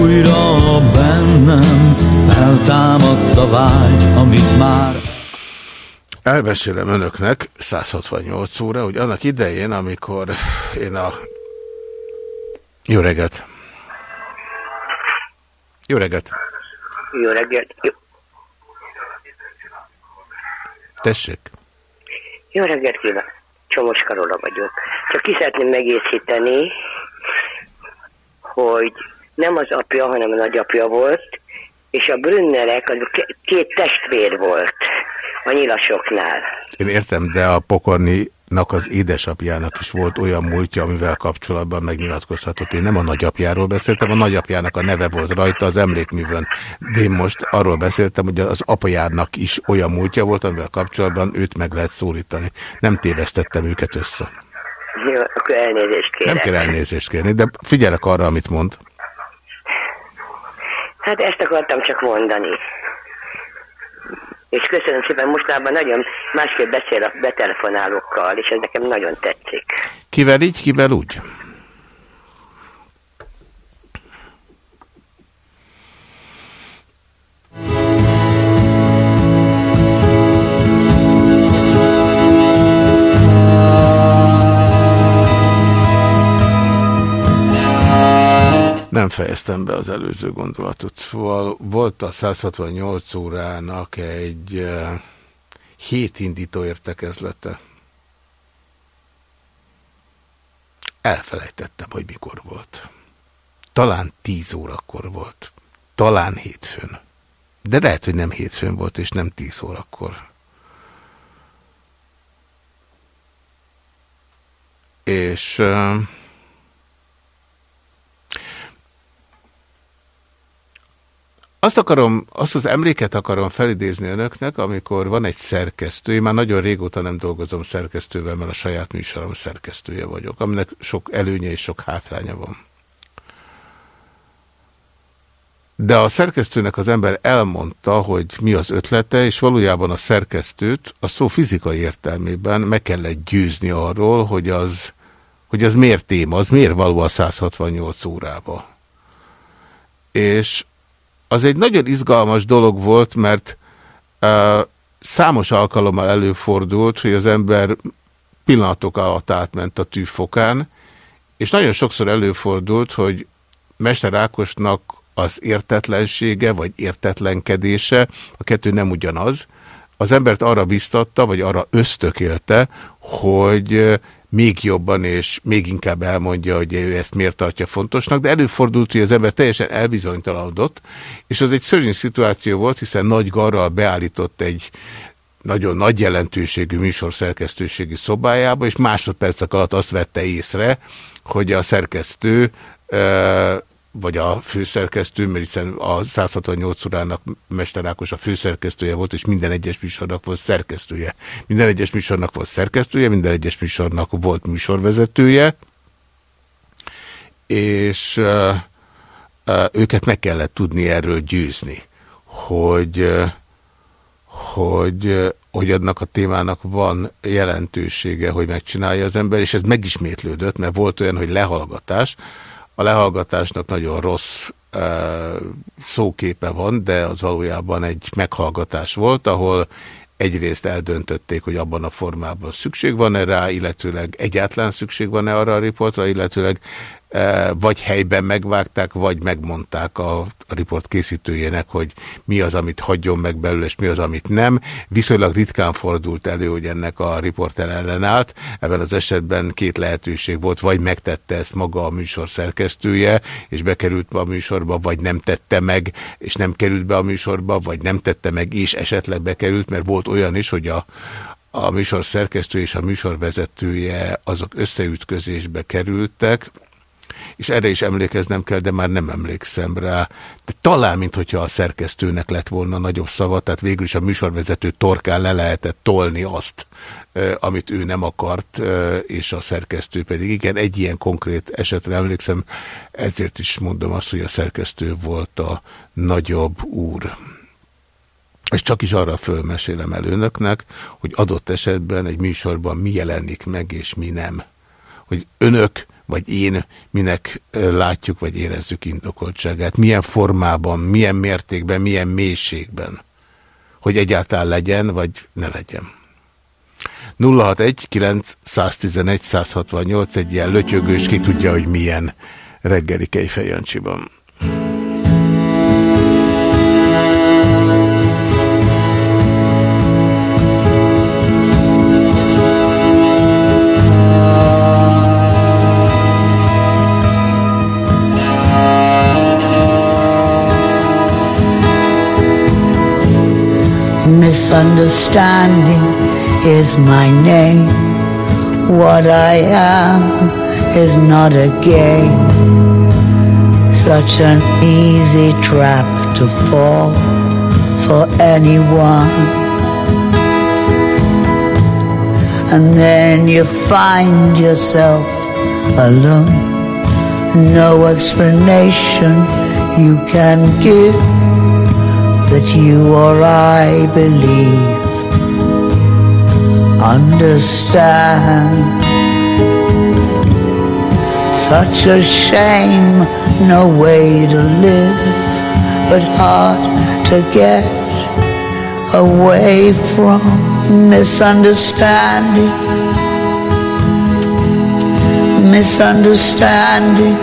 újra bennem, feltámadt a vágy, amit már Elmesélem önöknek 168 óra, hogy annak idején, amikor én a... Jó reggelt! Jó reggelt! Jó reggelt! Jó. Tessék! Jó reggelt kívánok! Csomos Karola vagyok. Csak ki szeretném megészíteni, hogy nem az apja, hanem a nagyapja volt, és a Brünnerek az két testvér volt a nyilasoknál. Én értem, de a pokorninak az édesapjának is volt olyan múltja, amivel kapcsolatban megnyilatkozhatott. Én nem a nagyapjáról beszéltem, a nagyapjának a neve volt rajta az emlékművön. De én most arról beszéltem, hogy az apajának is olyan múltja volt, amivel kapcsolatban őt meg lehet szólítani. Nem tévesztettem őket össze. Jó, akkor elnézést kérek. Nem kell elnézést kérni, de figyelek arra, amit mond. Hát ezt akartam csak mondani. És köszönöm szépen, mostában nagyon másképp beszél a betelefonálókkal, és ez nekem nagyon tetszik. Kivel így, kivel úgy? Nem fejeztem be az előző gondolatot. Szóval volt a 168 órának egy eh, hétindító értekezlete. Elfelejtettem, hogy mikor volt. Talán 10 órakor volt. Talán hétfőn. De lehet, hogy nem hétfőn volt, és nem 10 órakor. És... Uh, Azt akarom, azt az emléket akarom felidézni önöknek, amikor van egy szerkesztő, én már nagyon régóta nem dolgozom szerkesztővel, mert a saját műsorom szerkesztője vagyok, aminek sok előnye és sok hátránya van. De a szerkesztőnek az ember elmondta, hogy mi az ötlete, és valójában a szerkesztőt a szó fizikai értelmében meg kellett győzni arról, hogy az, hogy az miért téma, az miért való a 168 órába. És az egy nagyon izgalmas dolog volt, mert uh, számos alkalommal előfordult, hogy az ember pillanatok alatt átment a tűfokán, és nagyon sokszor előfordult, hogy Mester Ákosnak az értetlensége, vagy értetlenkedése, a kettő nem ugyanaz, az embert arra biztatta, vagy arra ösztökélte, hogy még jobban és még inkább elmondja, hogy ő ezt miért tartja fontosnak, de előfordult, hogy az ember teljesen elbizonytalanodott, és az egy szörnyű szituáció volt, hiszen nagy garral beállított egy nagyon nagy jelentőségű műsor szerkesztőségi szobájába, és másodpercek alatt azt vette észre, hogy a szerkesztő vagy a főszerkesztő, mert hiszen a 168 órának Mester Ákos a főszerkesztője volt, és minden egyes műsornak volt szerkesztője. Minden egyes műsornak volt szerkesztője, minden egyes műsornak volt műsorvezetője, és uh, uh, őket meg kellett tudni erről győzni, hogy, uh, hogy, hogy annak a témának van jelentősége, hogy megcsinálja az ember, és ez megismétlődött, mert volt olyan, hogy lehallgatás, a lehallgatásnak nagyon rossz uh, szóképe van, de az valójában egy meghallgatás volt, ahol egyrészt eldöntötték, hogy abban a formában szükség van-e rá, illetőleg egyáltalán szükség van-e arra a riportra, illetőleg vagy helyben megvágták, vagy megmondták a, a riport készítőjének, hogy mi az, amit hagyjon meg belőle, és mi az, amit nem. Viszonylag ritkán fordult elő, hogy ennek a riporter ellenállt. Ebben az esetben két lehetőség volt, vagy megtette ezt maga a műsor szerkesztője, és bekerült be a műsorba, vagy nem tette meg, és nem került be a műsorba, vagy nem tette meg, és esetleg bekerült, mert volt olyan is, hogy a, a műsor szerkesztő és a műsor vezetője azok összeütközésbe kerültek, és erre is emlékeznem kell, de már nem emlékszem rá. De talán, mintha a szerkesztőnek lett volna nagyobb szava, tehát végül is a műsorvezető torkán le lehetett tolni azt, amit ő nem akart, és a szerkesztő pedig. Igen, egy ilyen konkrét esetre emlékszem, ezért is mondom azt, hogy a szerkesztő volt a nagyobb úr. És csak is arra fölmesélem el önöknek, hogy adott esetben egy műsorban mi jelenik meg, és mi nem. Hogy önök vagy én minek látjuk, vagy érezzük indokoltságát. Milyen formában, milyen mértékben, milyen mélységben. Hogy egyáltalán legyen, vagy ne legyen. 061 911 168 egy ilyen lötyögős, ki tudja, hogy milyen reggeli Kejfejancsiban. Misunderstanding is my name. What I am is not a game. Such an easy trap to fall for anyone. And then you find yourself alone. No explanation you can give that you or I believe. Understand. Such a shame, no way to live, but hard to get away from misunderstanding. Misunderstanding.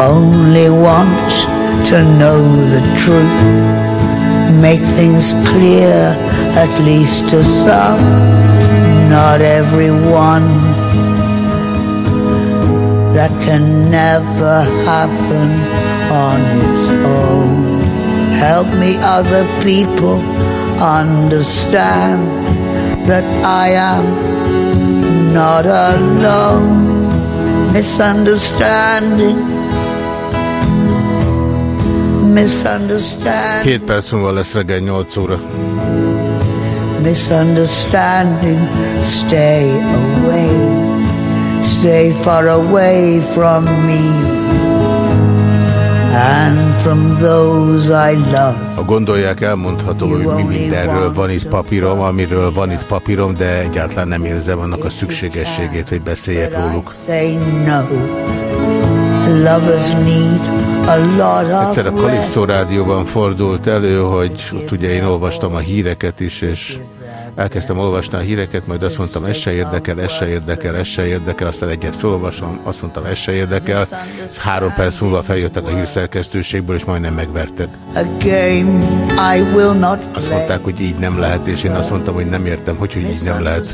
Only want to know the truth. Make things clear, at least to some, not everyone. That can never happen on its own. Help me, other people, understand that I am not alone. Misunderstanding. Misunderstanding. 7 perc múlva lesz reggel 8 óra. misunderstanding. Stay away, stay far away from me and from those I love. Ha gondolják, elmondhatom, hogy mi mindenről van itt papírom, amiről van itt papírom, de egyáltalán nem érzem annak a szükségességét, hogy beszéljek róluk. Egyszer a. Kalipszó rádióban fordult elő, hogy ott ugye én olvastam a híreket is, és elkezdtem olvasni a híreket, majd azt mondtam, ez se érdekel, ez se érdekel, ez se érdekel, aztán egyet felolvasom, azt mondtam, ez se érdekel. Három perc múlva feljöttek a hírszerkesztőségből, és majdnem megvertek. Azt mondták, hogy így nem lehet, és én azt mondtam, hogy nem értem, hogy, hogy így nem lehet.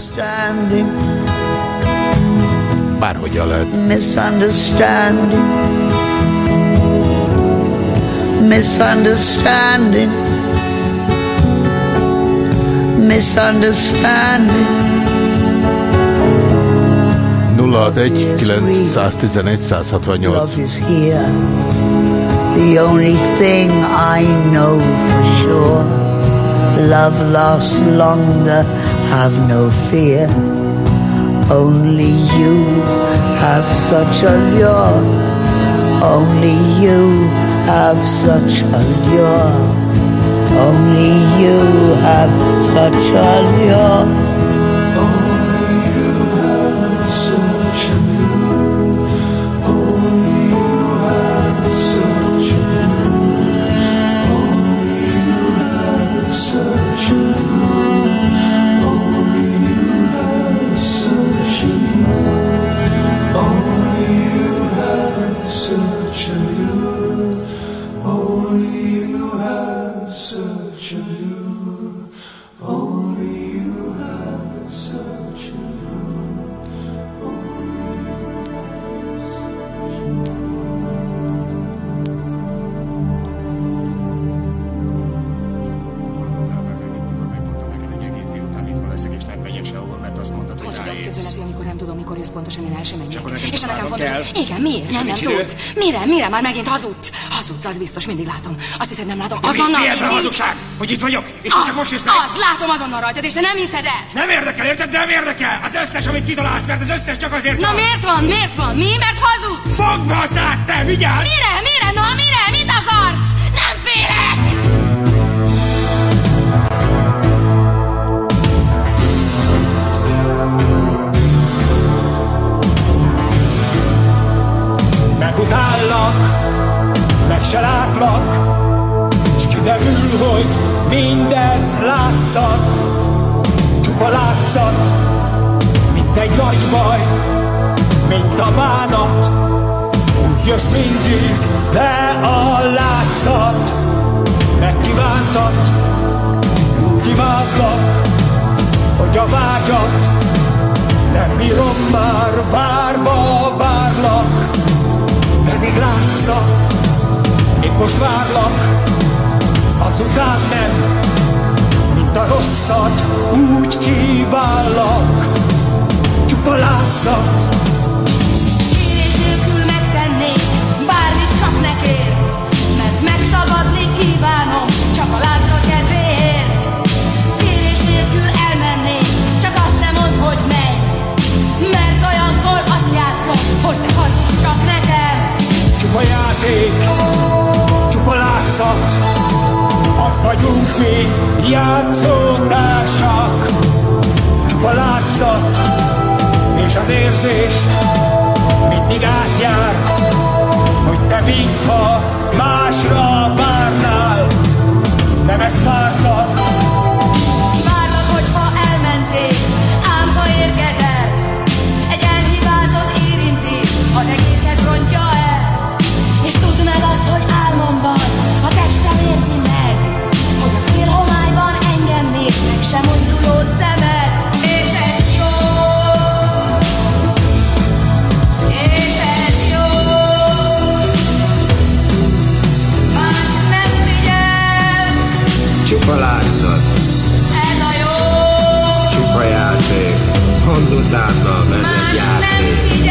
Bárhogyan lehet. misunderstanding, misunderstanding, misunderstanding. 061 911 168 Love is here. The only thing I know for sure. Love lasts longer, have no fear. Only you have such allure. Only you have such allure. Only you have such allure. Hazudsz, az biztos, mindig látom. Azt hiszed, nem látom. Azonnal Mi ebben a mindig. hazugság? Hogy itt vagyok? És Az, csak most jössz meg? az, látom azonnal rajtad, és te nem hiszed el. Nem érdekel, érted? Nem érdekel! Az összes, amit kitalálsz, mert az összes csak azért Na van. miért van? Miért van? Mi? Mert hazudsz. Fogd be a szád, te! Vigyázz! Mire? Mire? Na mire? Mit akarsz? Látszat, csupa látszat, mint egy nagy baj, mint a bánat, úgy jössz mindig le a látszat, megkívántat, úgy imádlak, hogy a vágyat nem bírom már, várva várlak, pedig látszak, én most várlak, azután nem, a rosszat úgy kívállak, csupa látszat, Kérés nélkül megtennék bármit csak nekért, mert megtagadni kívánom csak a látszat kedvéért. Kérés nélkül elmennék, csak azt nem mondd, hogy menj, mert olyankor azt játszom, hogy te hazudsz csak nekem. csupa játék, az vagyunk mi, játszótársak, csupa látszat, és az érzés mindig átjár, hogy te mintha másra várnál, nem ezt vártad, Várlak, hogyha elmentél, Csupa látszat, ez a jó. csupa játék. Mondd utána, ez egy játék.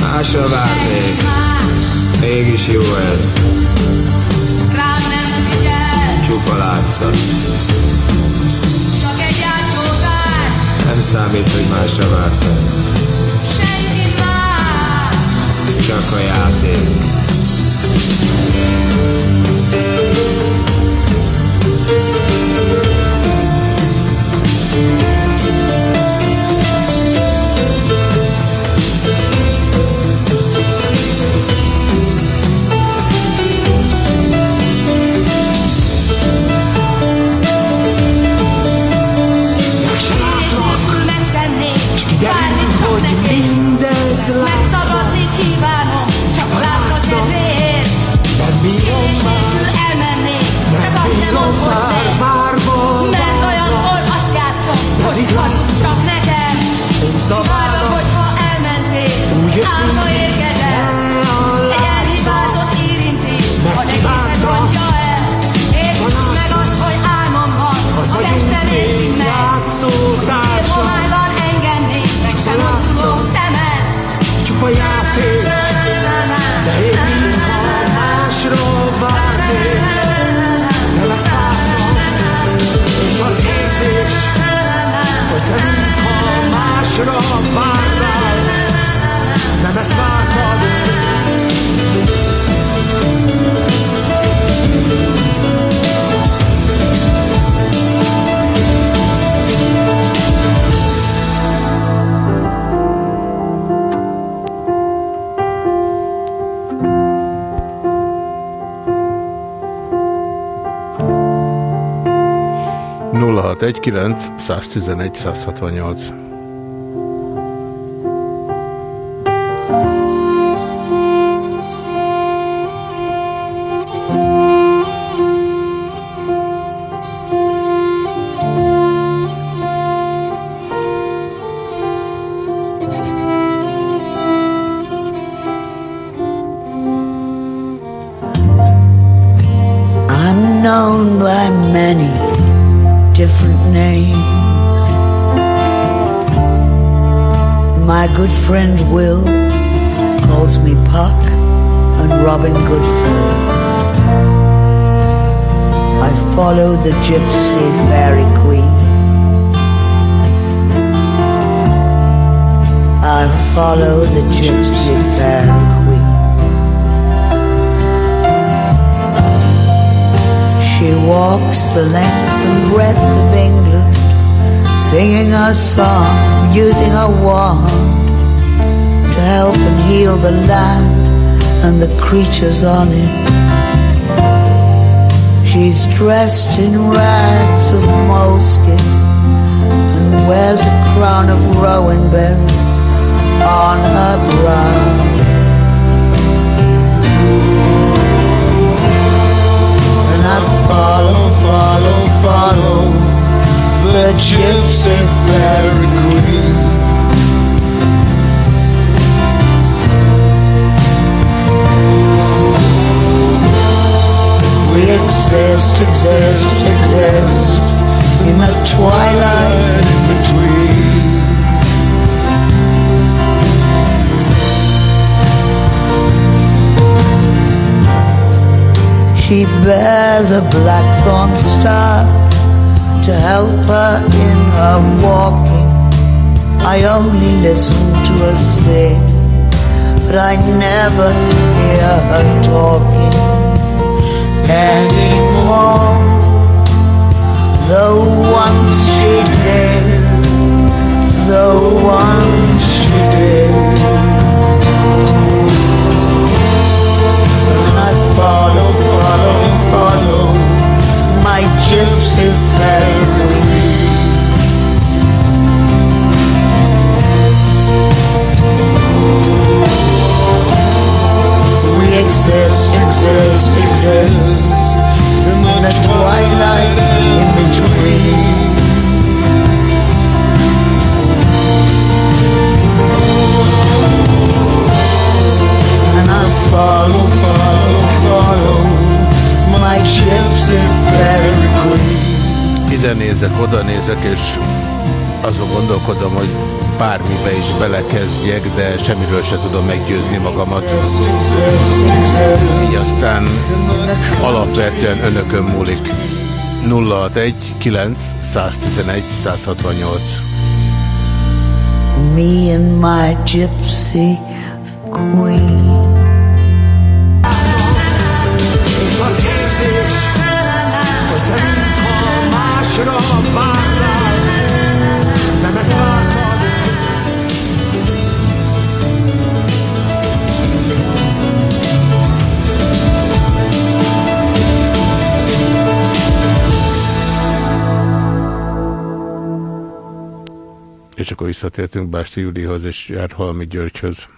Másra várnék, mégis jó ez. Rám nem figyel, Csupa látszat. csak egy játszótár, Nem számít, hogy másra vártál. senki más. Csak a játék. 061 111 168. Friend Will calls me Puck and Robin Goodfellow. I follow the gypsy fairy queen. I follow the gypsy fairy queen. She walks the length and breadth of England, singing a song, using a wand help and heal the land and the creatures on it. She's dressed in rags of moleskin and wears a crown of rowan berries on her brow. And I follow, follow, follow the gypsy fairy queen. Exist, exist, exist in the twilight in between. She bears a blackthorn staff to help her in her walking. I only listen to her sing, but I never hear her talking anymore. Once she did, once she did. I follow, follow, follow my gypsy family. Exist, exist, exist in the twilight in between. And I follow, follow, follow my gypsy fairy queen. Ide nézek, oda nézek, és azon gondolkodom, hogy bármibe is belekezdjek, de semmiről se tudom meggyőzni magamat. Így aztán alapvetően önökön múlik. 061 9 111 168 Me and my gypsy queen. És akkor visszatértünk Básti Julihoz és Járhalmi Györgyhöz.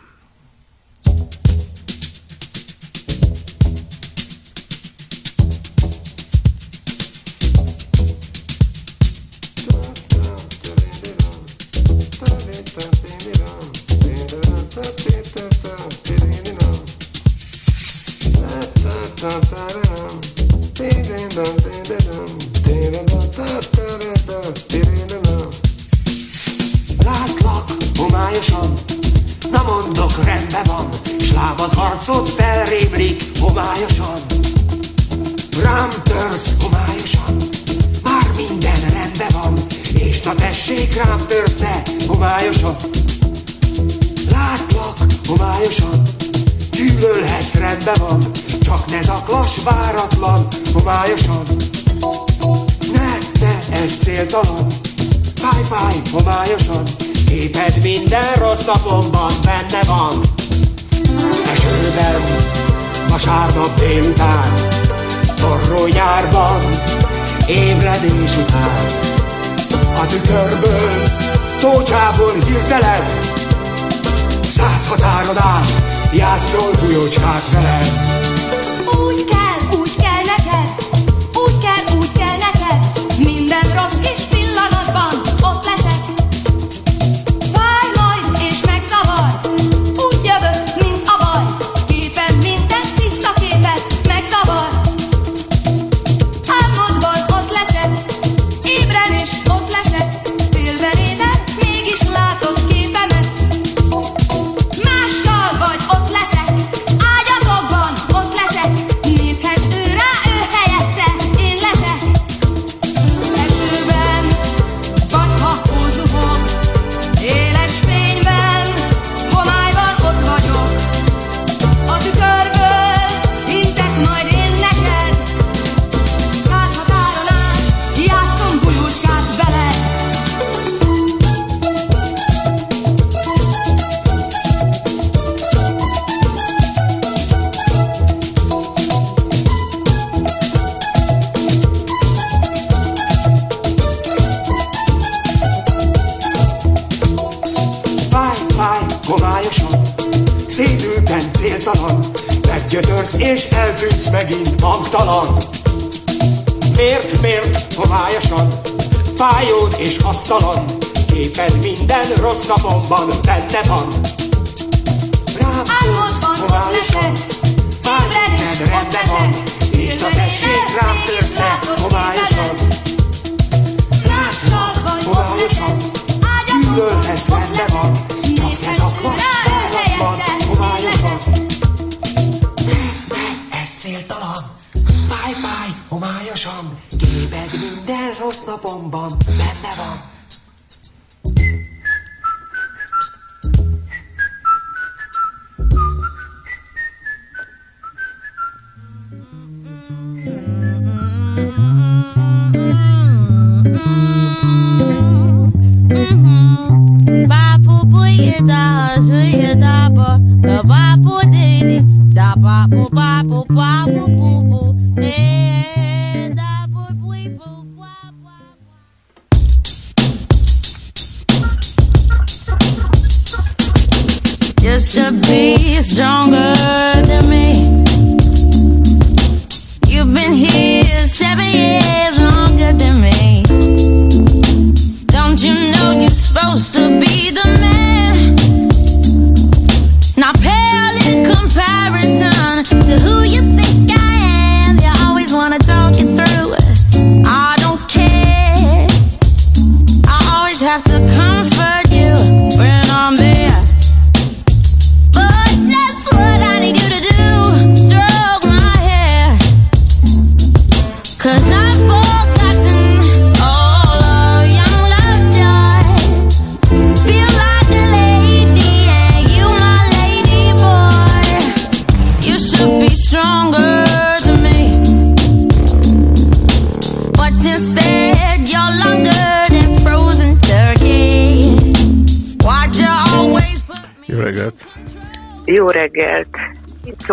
Rossz napomban benne van.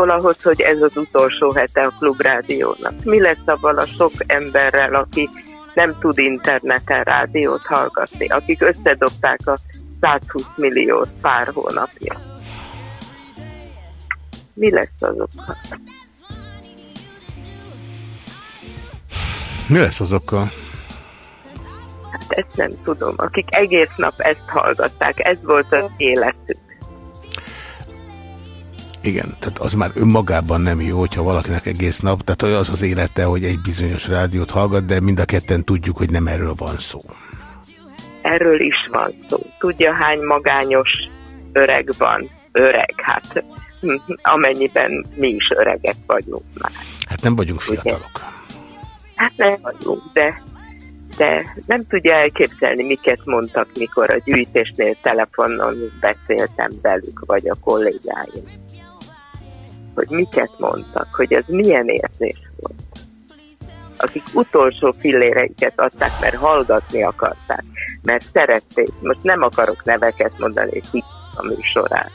Itt szól ahhoz, hogy ez az utolsó hete a Klubrádiónak. Mi lesz abban a sok emberrel, aki nem tud interneten rádiót hallgatni, akik összedobták a 120 milliót pár hónapja? Mi lesz azokkal? Mi lesz azokkal? Hát ezt nem tudom. Akik egész nap ezt hallgatták, ez volt az életük. Igen, tehát az már önmagában nem jó, hogyha valakinek egész nap, tehát olyan az az élete, hogy egy bizonyos rádiót hallgat, de mind a ketten tudjuk, hogy nem erről van szó. Erről is van szó. Tudja, hány magányos öreg van? Öreg, hát hm, amennyiben mi is öregek vagyunk már. Hát nem vagyunk fiatalok. Hát nem vagyunk, de, de nem tudja elképzelni, miket mondtak, mikor a gyűjtésnél telefonon beszéltem velük, vagy a kollégáim. Hogy miket mondtak, hogy ez milyen érzés volt. Akik utolsó filléreiket adták, mert hallgatni akarták, mert szerették. Most nem akarok neveket mondani, ki a műsorán.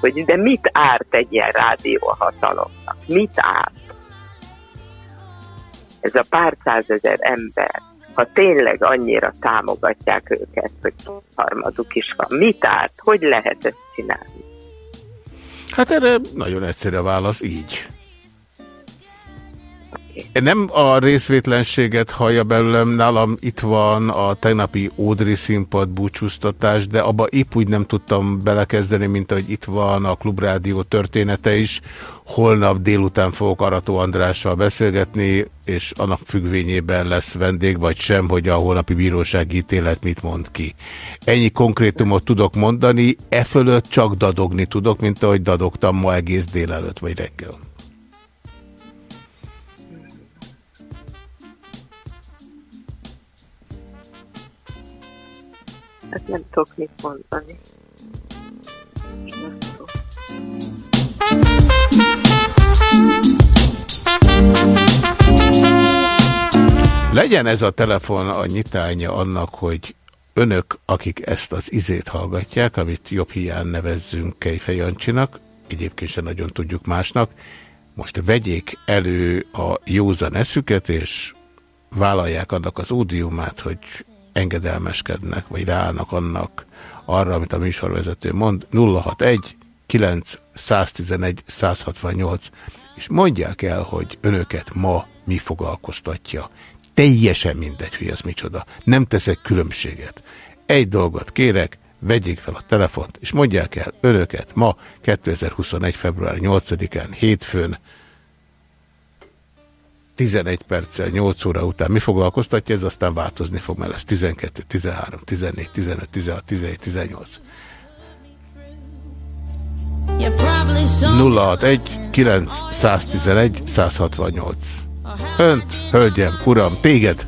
Hogy de mit árt egy ilyen rádió hatalomnak? Mit árt? ez a pár százezer ember, ha tényleg annyira támogatják őket, hogy harmaduk is van, mit árt? Hogy lehet ezt csinálni? Hát erre nagyon egyszerű a válasz, így. Nem a részvétlenséget hallja belőlem, nálam itt van a tegnapi Ódri színpad búcsúztatás, de abba épp úgy nem tudtam belekezdeni, mint ahogy itt van a Klubrádió története is. Holnap délután fogok Arató Andrással beszélgetni, és annak függvényében lesz vendég, vagy sem, hogy a holnapi bírósági ítélet mit mond ki. Ennyi konkrétumot tudok mondani, e fölött csak dadogni tudok, mint ahogy dadogtam ma egész délelőtt vagy reggel. Hát nem tudok mit mondani. Legyen ez a telefon a nyitánya annak, hogy önök, akik ezt az izét hallgatják, amit jobb hiány nevezzünk Kejfej Jancsinak, egyébként sem nagyon tudjuk másnak, most vegyék elő a józan eszüket, és vállalják annak az ódiumát, hogy engedelmeskednek, vagy ráállnak annak arra, amit a műsorvezető mond, 061 9 111 168, és mondják el, hogy önöket ma mi foglalkoztatja. Teljesen mindegy, hogy ez micsoda. Nem teszek különbséget. Egy dolgot kérek, vegyék fel a telefont, és mondják el önöket ma 2021. február 8-án hétfőn 11 perccel 8 óra után mi foglalkoztatja, ez aztán változni fog, mert lesz 12, 13, 14, 15, 16, 17, 18. 061 9 111 168 Önt, hölgyem, uram, téged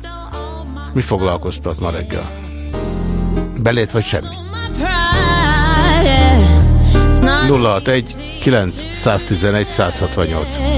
Mi foglalkoztat ma reggel? Belét vagy semmi? 061 9 111 168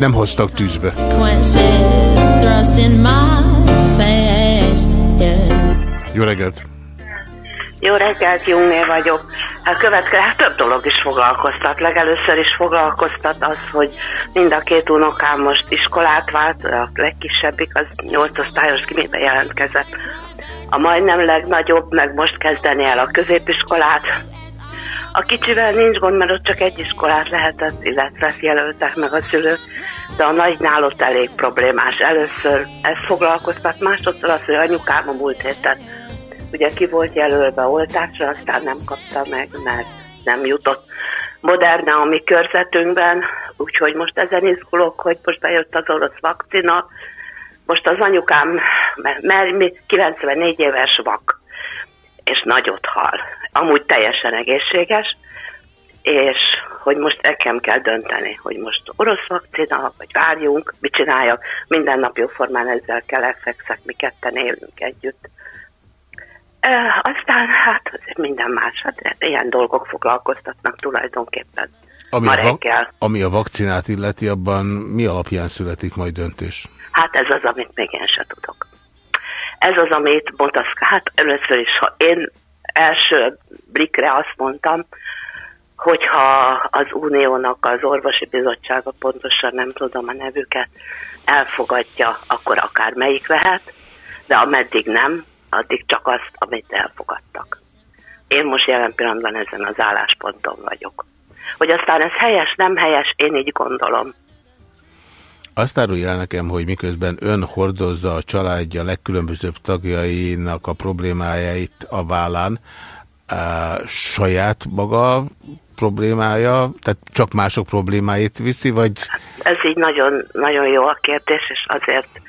nem hoztak tűzbe. Jó reggelt! Jó reggelt, Jungné vagyok. Hát következő, hát több dolog is foglalkoztat. Legelőször is foglalkoztat az, hogy mind a két unokám most iskolát vált, a legkisebbik az 8 osztályos gimibe jelentkezett. A majdnem legnagyobb meg most kezdeni el a középiskolát. A kicsivel nincs gond, mert ott csak egy iskolát lehetett, illetve jelöltek meg a szülők, de a nagynál ott elég problémás. Először ez foglalkoztat, másodszor az, hogy anyukám a múlt héten ugye ki volt jelölve oltásra, aztán nem kapta meg, mert nem jutott Moderna a mi körzetünkben, úgyhogy most ezen izgulok, hogy most bejött az orosz vakcina, most az anyukám, mert, mert mi 94 éves vak, és nagyot hal, amúgy teljesen egészséges, és hogy most nekem kell dönteni, hogy most orosz vakcina, vagy várjunk, mit csináljak, minden nap jóformán ezzel kell effekszek, mi ketten élünk együtt. E, aztán hát minden más, hát ilyen dolgok foglalkoztatnak tulajdonképpen Ami ma a, ami a vakcinát illeti, abban mi alapján születik majd döntés? Hát ez az, amit még én se tudok. Ez az, amit mondtasz, hát először is, ha én első blikre azt mondtam, hogyha az Uniónak az orvosi bizottsága, pontosan nem tudom a nevüket, elfogadja, akkor akár melyik lehet, de ameddig nem, addig csak azt, amit elfogadtak. Én most jelen pillanatban ezen az állásponton vagyok. Hogy aztán ez helyes, nem helyes, én így gondolom. Azt árulja nekem, hogy miközben ön hordozza a családja legkülönbözőbb tagjainak a problémájait a vállán, á, saját maga problémája, tehát csak mások problémáit viszi, vagy Ez így nagyon, nagyon jó a kérdés, és azért,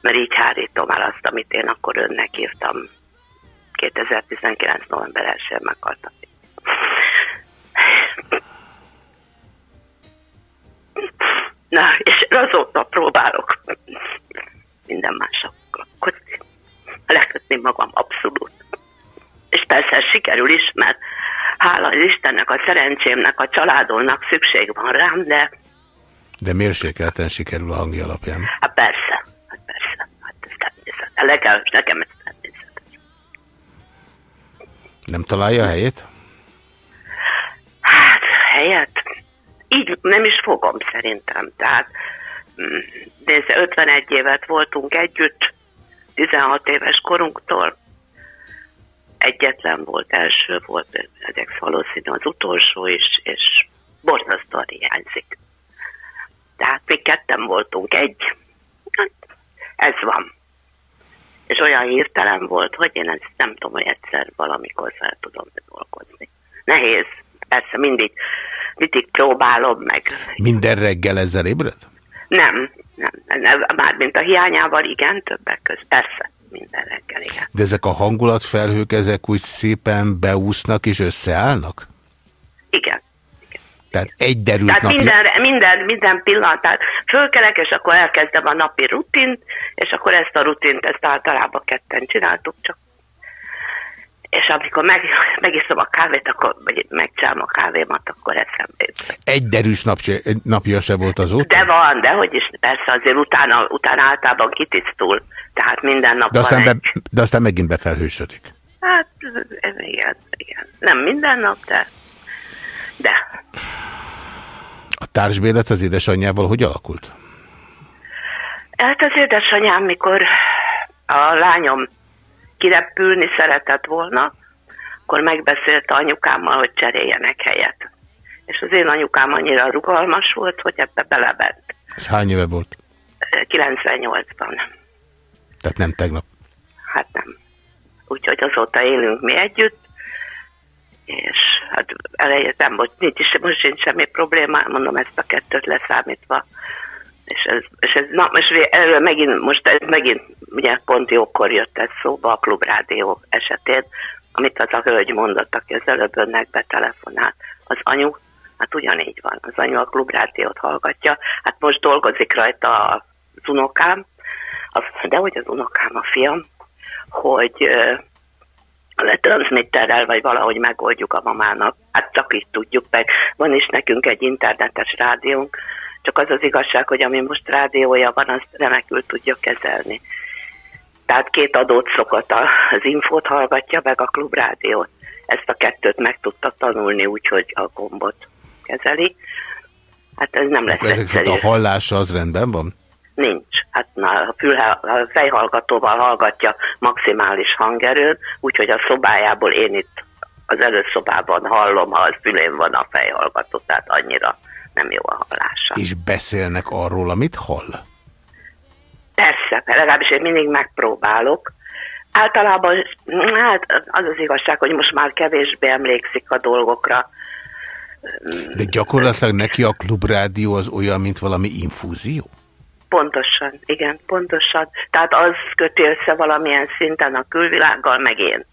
mert így hárítom el azt, amit én akkor önnek írtam 2019. november 1-én meghaltam. Na, és azóta próbálok minden másra foglalkozni. Lekötni magam abszolút. És persze sikerül is, mert hála az Istennek, a szerencsémnek, a családomnak szükség van rám, de de mérsékelten sikerül a hangja alapján. hát persze, hát persze, hát ez természetes. Legalábbis nekem ez természetes. Nem találja a helyét? Hát, helyet? Így nem is fogom szerintem. Tehát, mm, nézze, 51 évet voltunk együtt, 16 éves korunktól. Egyetlen volt, első volt, ezek valószínű az utolsó is, és borzasztóan hiányzik. Tehát még ketten voltunk egy. Hát, Ez van. És olyan hirtelen volt, hogy én ezt nem tudom, hogy egyszer valamikor fel tudom dolgozni. Nehéz, persze mindig, mindig próbálom meg. Minden reggel ezzel ébred? Nem, nem, mármint a hiányával igen, többek között, persze, minden reggel, igen. De ezek a hangulatfelhők, ezek úgy szépen beúsznak és összeállnak? Igen. Tehát egy derült Tehát napja... minden, minden, minden pillanat, tehát fölkelek, és akkor elkezdem a napi rutint, és akkor ezt a rutint, ezt általában ketten csináltuk, csak És amikor meg, megiszom a kávét, akkor, vagy megcsinálom a kávémat, akkor eszembe jut. Egy derűs napja, napja se volt azóta? De van, de hogy is, persze azért utána, utána általában kitisztul. Tehát minden nap De aztán, egy... be, de aztán megint befelhősödik. Hát, ez igen, igen. Nem minden nap, de... De. A társbélet az édesanyjával hogy alakult? Hát az édesanyám, mikor a lányom kirepülni szeretett volna, akkor megbeszélte anyukámmal, hogy cseréljenek helyet. És az én anyukám annyira rugalmas volt, hogy ebbe belebent. Ez hány éve volt? 98-ban. Tehát nem tegnap. Hát nem. Úgyhogy azóta élünk mi együtt, és hát elejét nem volt, nincs is, most sincs semmi probléma, mondom ezt a kettőt leszámítva. És ez, és ez na, most erről megint, most ez megint, ugye pont jókor jött ez szóba a klubrádió esetén, amit az a hölgy mondott, aki az előbb önnek betelefonált. Az anyu, hát ugyanígy van, az anyu a klubrádiót hallgatja, hát most dolgozik rajta az unokám, az, de hogy az unokám a fiam, hogy letranszmitterrel, vagy valahogy megoldjuk a mamának. Hát csak így tudjuk meg. Van is nekünk egy internetes rádiónk, csak az az igazság, hogy ami most rádiója van, azt remekül tudja kezelni. Tehát két adót szokott, az infót hallgatja, meg a klubrádiót. Ezt a kettőt meg tudta tanulni, úgyhogy a gombot kezeli. Hát ez nem lesz ezek egyszerű. a hallása az rendben van? Nincs. Hát na, a, fülhe, a fejhallgatóval hallgatja maximális hangerőn, úgyhogy a szobájából én itt az előszobában hallom, ha az fülén van a fejhallgató, tehát annyira nem jó a hallása. És beszélnek arról, amit hall? Persze, legalábbis én mindig megpróbálok. Általában, hát az az igazság, hogy most már kevésbé emlékszik a dolgokra. De gyakorlatilag neki a klubrádió az olyan, mint valami infúzió? Pontosan, igen, pontosan. Tehát az köti össze valamilyen szinten a külvilággal, meg én.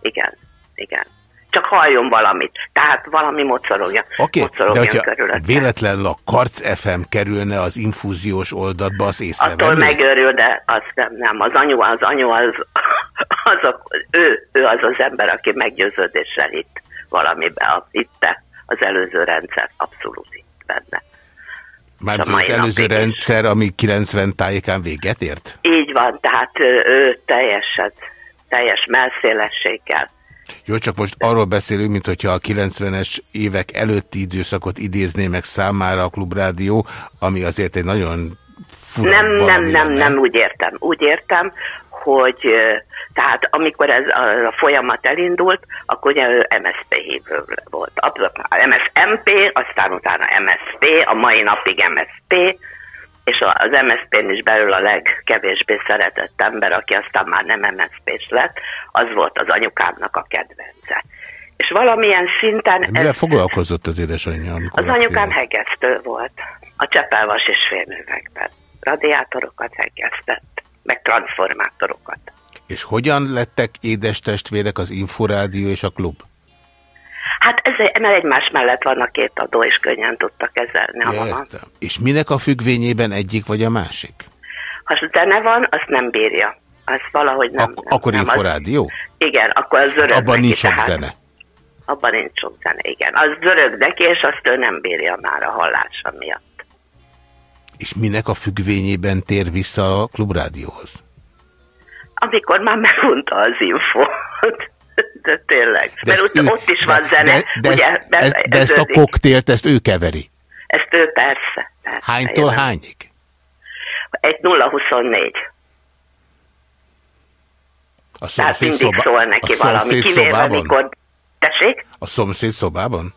Igen, igen. Csak halljon valamit. Tehát valami mocorogja. Oké, de hogyha körülötte. véletlenül a Karc FM kerülne az infúziós oldatba, az Attól észrevenné? megőrül, de az nem, nem. Az anyu, az anyu, az, az a, ő, ő az az ember, aki meggyőződéssel hitt valamibe, a, hitte az előző rendszer abszolút itt benne. Mai az előző is. rendszer, ami 90 tájékán véget ért? Így van, tehát ő, ő teljesen, teljes melszélességgel. Jó, csak most arról beszélünk, mint hogyha a 90-es évek előtti időszakot idézné meg számára a klubrádió, ami azért egy nagyon fura Nem, nem, nem, lenne. nem, úgy értem. Úgy értem, hogy tehát amikor ez a, folyamat elindult, akkor ugye ő MSZP hívő volt. MSZMP, aztán utána MSZP, a mai napig MSZP, és az MSZP-n is belül a legkevésbé szeretett ember, aki aztán már nem MSZP-s lett, az volt az anyukámnak a kedvence. És valamilyen szinten De Mivel foglalkozott az édesanyja? az anyukám aktív? hegesztő volt a Csepelvas és félművekben. Radiátorokat hegesztett, meg transformátorokat. És hogyan lettek édes testvérek az Inforádió és a klub? Hát ez, mert egymás mellett van a két adó, és könnyen tudta kezelni a. Értem. És minek a függvényében egyik vagy a másik? Ha zene van, azt nem bírja. Az valahogy nem. Ak- nem akkor nem, az- Inforádió? Igen, akkor az zörög Abban neki, nincs sok tehát- zene. Abban nincs sok zene, igen. Az zörög neki, és azt ő nem bírja már a hallása miatt. És minek a függvényében tér vissza a klubrádióhoz? Amikor már megunta az infót. De tényleg. De Mert ott, ő- ott is van de, zene, de, de, ugye? ezt, ezt, de ezt a koktélt, ezt ő keveri. Ezt ő persze. persze Hánytól jön. hányig? Egy 024. A Tehát szomszéd, mindig szoba... szól neki a valami, szomszéd kivéve szobában? mikor... Tessék? A szomszéd szobában?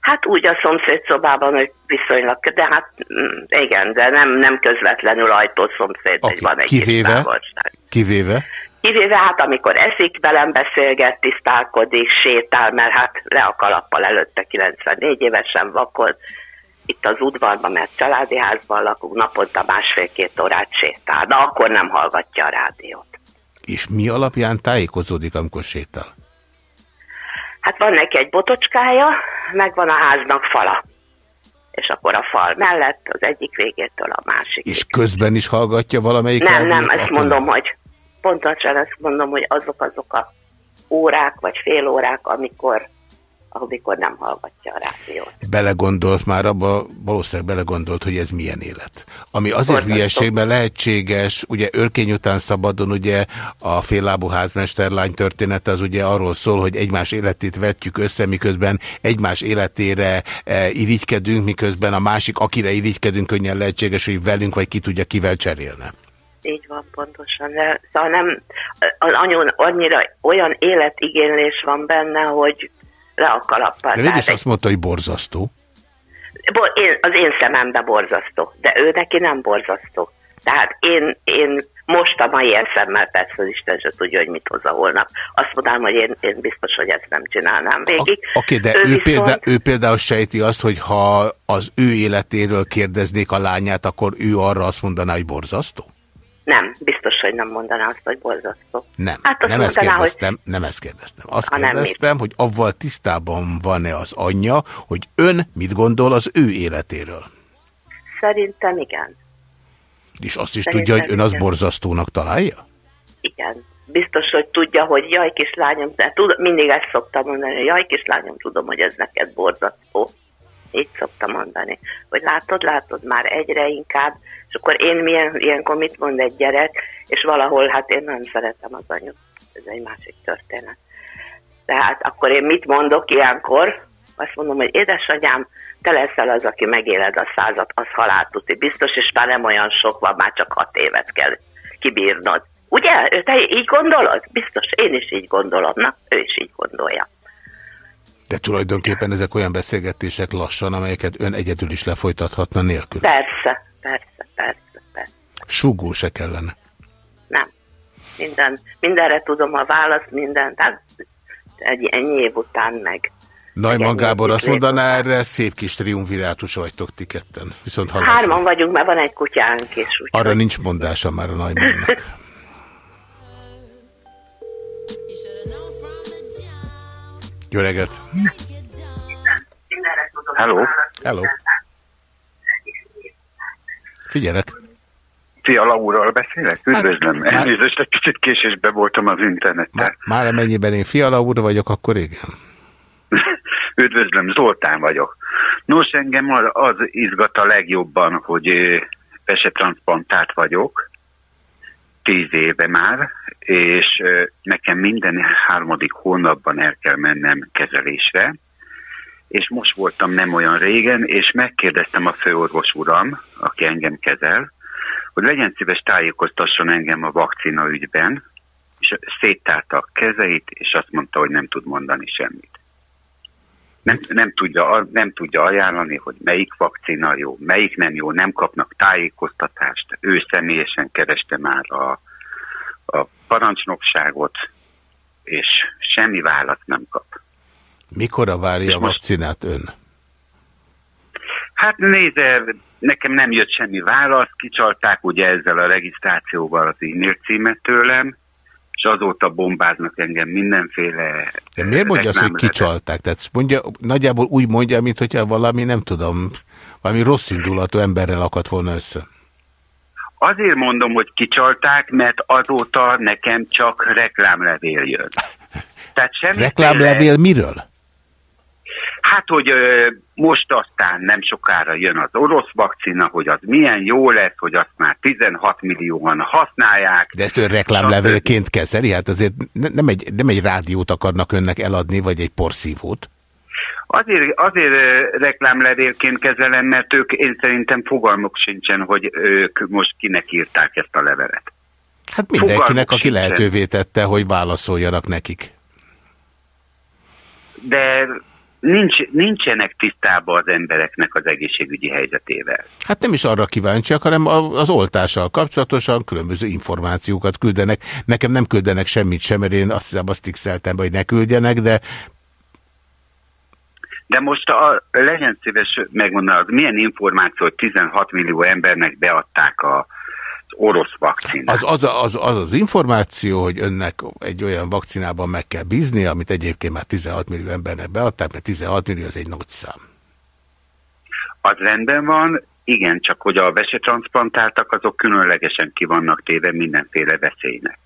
Hát úgy a szomszéd szobában, hogy viszonylag, de hát mm, igen, de nem, nem közvetlenül ajtó-szomszéd, okay. van egy Kivéve? Kivéve? Kivéve hát, amikor eszik, velem beszélget, tisztálkodik, sétál, mert hát le a kalappal előtte 94 évesen vakon, itt az udvarban, mert családi házban lakunk, naponta másfél-két órát sétál, de akkor nem hallgatja a rádiót. És mi alapján tájékozódik, amikor sétál? Hát van neki egy botocskája, meg van a háznak fala. És akkor a fal mellett, az egyik végétől a másik. És közben is hallgatja valamelyik Nem, nem, ezt mondom, hogy pontosan ezt mondom, hogy azok azok a órák vagy fél órák, amikor, amikor nem hallgatja a rádiót. Belegondolt már abba, valószínűleg belegondolt, hogy ez milyen élet. Ami azért Borzasztó. hülyeség, mert lehetséges, ugye örkény után szabadon ugye a féllábú házmesterlány története az ugye arról szól, hogy egymás életét vetjük össze, miközben egymás életére e, irigykedünk, miközben a másik, akire irigykedünk, könnyen lehetséges, hogy velünk vagy ki tudja kivel cserélne. Így van, pontosan. De, szóval nem, az anyon, annyira olyan életigénylés van benne, hogy le a kalappal. De végül is azt mondta, hogy borzasztó. Bo- én, az én szemembe borzasztó, de ő neki nem borzasztó. Tehát én, én most a mai eszemmel persze az Isten se tudja, hogy mit hozza holnap. Azt mondanám, hogy én, én biztos, hogy ezt nem csinálnám végig. Oké, de Ő ő, viszont- példa, ő például sejti azt, hogy ha az ő életéről kérdeznék a lányát, akkor ő arra azt mondaná, hogy borzasztó? Nem, biztos, hogy nem mondaná azt, hogy borzasztó. Nem, Hát nem ezt mondaná, hogy- kérdeztem, nem ezt kérdeztem. Azt Ha nem, kérdeztem, hogy avval tisztában van-e az anyja, hogy ön mit gondol az ő életéről. Szerintem igen. És azt is Szerintem tudja, hogy ön az igen. borzasztónak találja? Igen. Biztos, hogy tudja, hogy jaj, kislányom, de tud, mindig ezt szoktam mondani, hogy jaj, kislányom, tudom, hogy ez neked borzasztó. Így szoktam mondani, hogy látod, látod már egyre inkább, és akkor én milyen, ilyenkor mit mond egy gyerek, és valahol, hát én nem szeretem az anyut. Ez egy másik történet. Tehát akkor én mit mondok ilyenkor? Azt mondom, hogy édesanyám, te leszel az, aki megéled a százat, az haláltuti. Biztos, és már nem olyan sok van, már csak hat évet kell kibírnod. Ugye? Te így gondolod? Biztos, én is így gondolom. Na, ő is így gondolja. De tulajdonképpen ezek olyan beszélgetések lassan, amelyeket ön egyedül is lefolytathatna nélkül. Persze, persze. Súgó se kellene. Nem. Minden, mindenre tudom a választ, minden. Tehát egy ennyi év után meg. Najman Gábor azt mondaná erre, szép kis triumvirátus vagytok ti ketten. Viszont hallásra. Hárman vagyunk, mert van egy kutyánk is. Úgy. Arra nincs mondása már a Najmannak. Jó reggelt! Hello. Hello. Figyelek. Fiala úrral beszélek? Üdvözlöm. Hát, már- Elnézést, egy kicsit késésbe voltam az interneten. Már amennyiben én Fiala úr vagyok, akkor igen. Üdvözlöm, Zoltán vagyok. Nos, engem az, izgat a legjobban, hogy ö, vesetranszplantált vagyok, tíz éve már, és nekem minden harmadik hónapban el kell mennem kezelésre, és most voltam nem olyan régen, és megkérdeztem a főorvos uram, aki engem kezel, hogy legyen szíves tájékoztasson engem a vakcina ügyben, és széttárta a kezeit, és azt mondta, hogy nem tud mondani semmit. Nem, nem, tudja, nem tudja ajánlani, hogy melyik vakcina jó, melyik nem jó, nem kapnak tájékoztatást. Ő személyesen kereste már a, a parancsnokságot, és semmi választ nem kap. Mikor várja a vakcinát ön? Hát nézze, nekem nem jött semmi válasz, kicsalták ugye ezzel a regisztrációval az e-mail címet tőlem, és azóta bombáznak engem mindenféle... De miért mondja azt, hogy kicsalták? Tehát mondja, nagyjából úgy mondja, mint hogyha valami, nem tudom, valami rossz indulatú emberrel akadt volna össze. Azért mondom, hogy kicsalták, mert azóta nekem csak reklámlevél jön. Tehát Reklámlevél miről? Hát, hogy ö, most aztán nem sokára jön az orosz vakcina, hogy az milyen jó lesz, hogy azt már 16 millióan használják. De ezt ön reklámlevélként kezeli? Hát azért ne- nem egy, nem egy rádiót akarnak önnek eladni, vagy egy porszívót. Azért, azért reklámlevélként kezelem, mert ők én szerintem fogalmuk sincsen, hogy ők most kinek írták ezt a levelet. Hát mindenkinek, Fogalmuk aki sincsen. lehetővé tette, hogy válaszoljanak nekik. De nincs, nincsenek tisztában az embereknek az egészségügyi helyzetével. Hát nem is arra kíváncsiak, hanem az oltással kapcsolatosan különböző információkat küldenek. Nekem nem küldenek semmit sem, mert én azt hiszem azt tixeltem, hogy ne küldjenek, de De most a, legyen szíves megmondani, az milyen információ, hogy 16 millió embernek beadták a, orosz vakcinát. az az, az, az az információ, hogy önnek egy olyan vakcinában meg kell bízni, amit egyébként már 16 millió embernek beadták, mert 16 millió az egy nagy szám. Az rendben van, igen, csak hogy a vesetranszplantáltak, azok különlegesen ki vannak téve mindenféle veszélynek.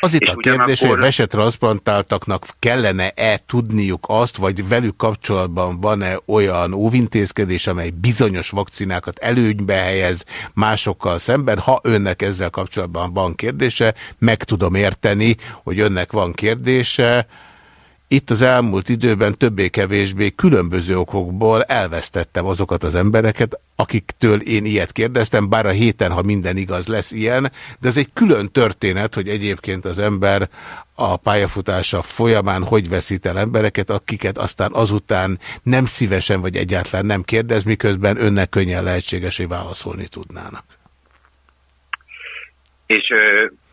Az itt És a kérdés, hogy vesetranszplantáltaknak kellene-e tudniuk azt, vagy velük kapcsolatban van-e olyan óvintézkedés, amely bizonyos vakcinákat előnybe helyez másokkal szemben. Ha önnek ezzel kapcsolatban van kérdése, meg tudom érteni, hogy önnek van kérdése. Itt az elmúlt időben többé-kevésbé különböző okokból elvesztettem azokat az embereket, akiktől én ilyet kérdeztem, bár a héten, ha minden igaz, lesz ilyen, de ez egy külön történet, hogy egyébként az ember a pályafutása folyamán hogy veszít el embereket, akiket aztán azután nem szívesen vagy egyáltalán nem kérdez, miközben önnek könnyen lehetséges, hogy válaszolni tudnának. És